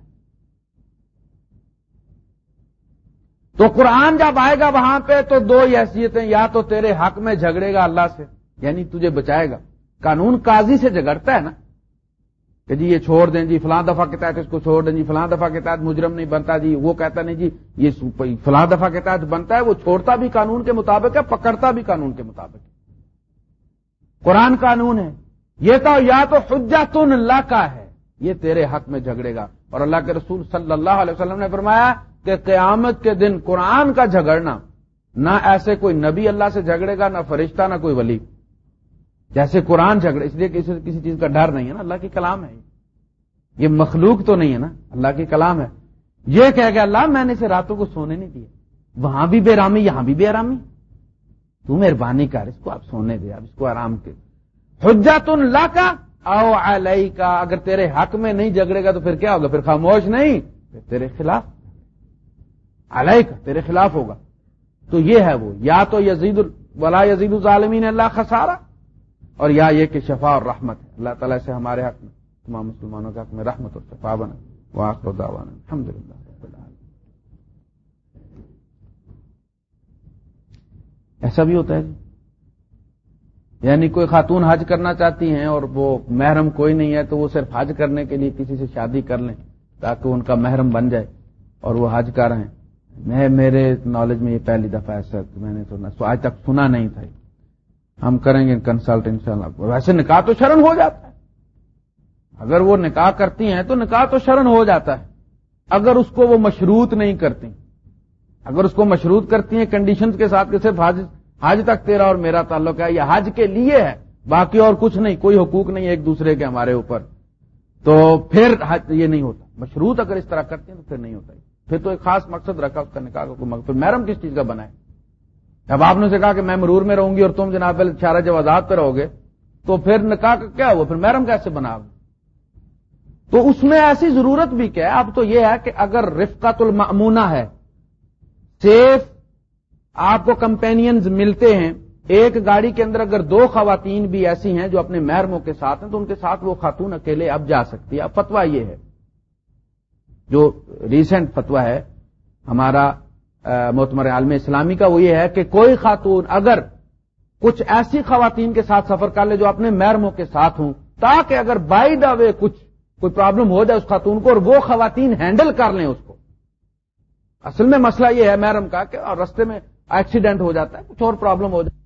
تو قرآن جب آئے گا وہاں پہ، تو دو حیثیتیں، یا تو تیرے حق میں جھگڑے گا اللہ سے یعنی تجھے بچائے گا۔ قانون قاضی سے جھگڑتا ہے نا۔ کہ جی یہ چھوڑ دیں جی فلاں دفعہ کے تحت اس کو چھوڑ دیں جی فلاں دفعہ کے تحت مجرم نہیں بنتا جی وہ کہتا نہیں جی یہ فلاں دفعہ کے تحت بنتا ہے، وہ چھوڑتا بھی قانون کے مطابق ہے، پکڑتا بھی قانون کے مطابق ہے۔ قرآن قانون ہے۔ یہ تو یا تو حجت اللہ کا ہے۔ یہ تیرے حق میں جھگڑے گا۔ اور اللہ کے رسول صلی اللہ علیہ وسلم نے فرمایا کہ قیامت کے دن قرآن کا جھگڑنا، نہ ایسے کوئی نبی اللہ سے جھگڑے گا، نہ فرشتہ، نہ کوئی ولی۔ جیسے قرآن جھگڑے، اس لیے کسی کسی چیز کا ڈر نہیں ہے نا، اللہ کی کلام ہے۔ یہ مخلوق تو نہیں ہے نا، اللہ کی کلام ہے۔ یہ کہہ گیا، اللہ، میں نے اسے راتوں کو سونے نہیں دیا وہاں بھی بے رامی یہاں بھی بے آرامی۔ تو مہربانی کر، اس کو آپ سونے دے اب اس کو آرام کے۔ حجت اللہ کا او علیہ کا اگر تیرے حق میں نہیں جھگڑے گا تو پھر کیا ہوگا؟ پھر خاموش نہیں؟ پھر تیرے خلاف۔ علیہ کا تیرے خلاف ہوگا۔ تو یہ ہے وہ، یا تو یزید ولا یزید الظالمین اللہ خسارہ اور یا یہ کہ شفا اور رحمت ہے۔ اللہ تعالیٰ سے ہمارے حق میں، تمام مسلمانوں کے حق میں رحمت اور شفا بنا۔ واقع دعوانا الحمد للہ ایسا بھی ہوتا ہے جی۔ یعنی کوئی خاتون حج کرنا چاہتی ہیں اور وہ محرم کوئی نہیں ہے تو وہ صرف حج کرنے کے لیے کسی سے شادی کر لیں تاکہ ان کا محرم بن جائے اور وہ حج کر رہے ہیں میں میرے نالج میں یہ پہلی دفعہ ایسا میں نے سنا آج تک سنا نہیں تھا ہم کریں گے کنسلٹ ان شاء اللہ ویسے نکاح تو شرن ہو جاتا ہے۔ اگر وہ نکاح کرتی ہیں تو نکاح تو شرن ہو جاتا ہے۔ اگر اس کو وہ مشروط نہیں کرتی۔ اگر اس کو مشروط کرتی ہیں کنڈیشن کے ساتھ کہ صرف حج حج تک تیرا اور میرا تعلق ہے یہ حج کے لیے ہے، باقی اور کچھ نہیں، کوئی حقوق نہیں ایک دوسرے کے ہمارے اوپر، تو پھر یہ نہیں ہوتا۔ مشروط اگر اس طرح کرتے ہیں تو پھر نہیں ہوتا۔ پھر تو ایک خاص مقصد رکھا اس کا نکاح کو پھر محرم کس چیز کا بنا ہے جب آپ نے سے کہا کہ میں مرور میں رہوں گی اور تم جناب چارہ جب آزاد پہ رہو گے، تو پھر نکاح کیا ہوا؟ پھر محرم کیسے بنا؟ تو اس میں ایسی ضرورت بھی کیا؟ ہے اب تو یہ ہے کہ اگر رفقت المعمونہ ہے سیف آپ کو کمپینینز ملتے ہیں، ایک گاڑی کے اندر اگر دو خواتین بھی ایسی ہیں جو اپنے محرموں کے ساتھ ہیں، تو ان کے ساتھ وہ خاتون اکیلے اب جا سکتی ہے۔ اب فتوا یہ ہے، جو ریسنٹ فتوا ہے، ہمارا محتمر عالم اسلامی کا وہ یہ ہے کہ کوئی خاتون اگر کچھ ایسی خواتین کے ساتھ سفر کر لے جو اپنے محرموں کے ساتھ ہوں، تاکہ اگر بائی دا وے کچھ، کوئی پرابلم ہو جائے اس خاتون کو اور وہ خواتین ہینڈل کر لیں اس کو۔ اصل میں مسئلہ یہ ہے محرم کا کہ اور رستے میں ایکسیڈنٹ ہو جاتا ہے، کچھ اور پرابلم ہو جاتا ہے۔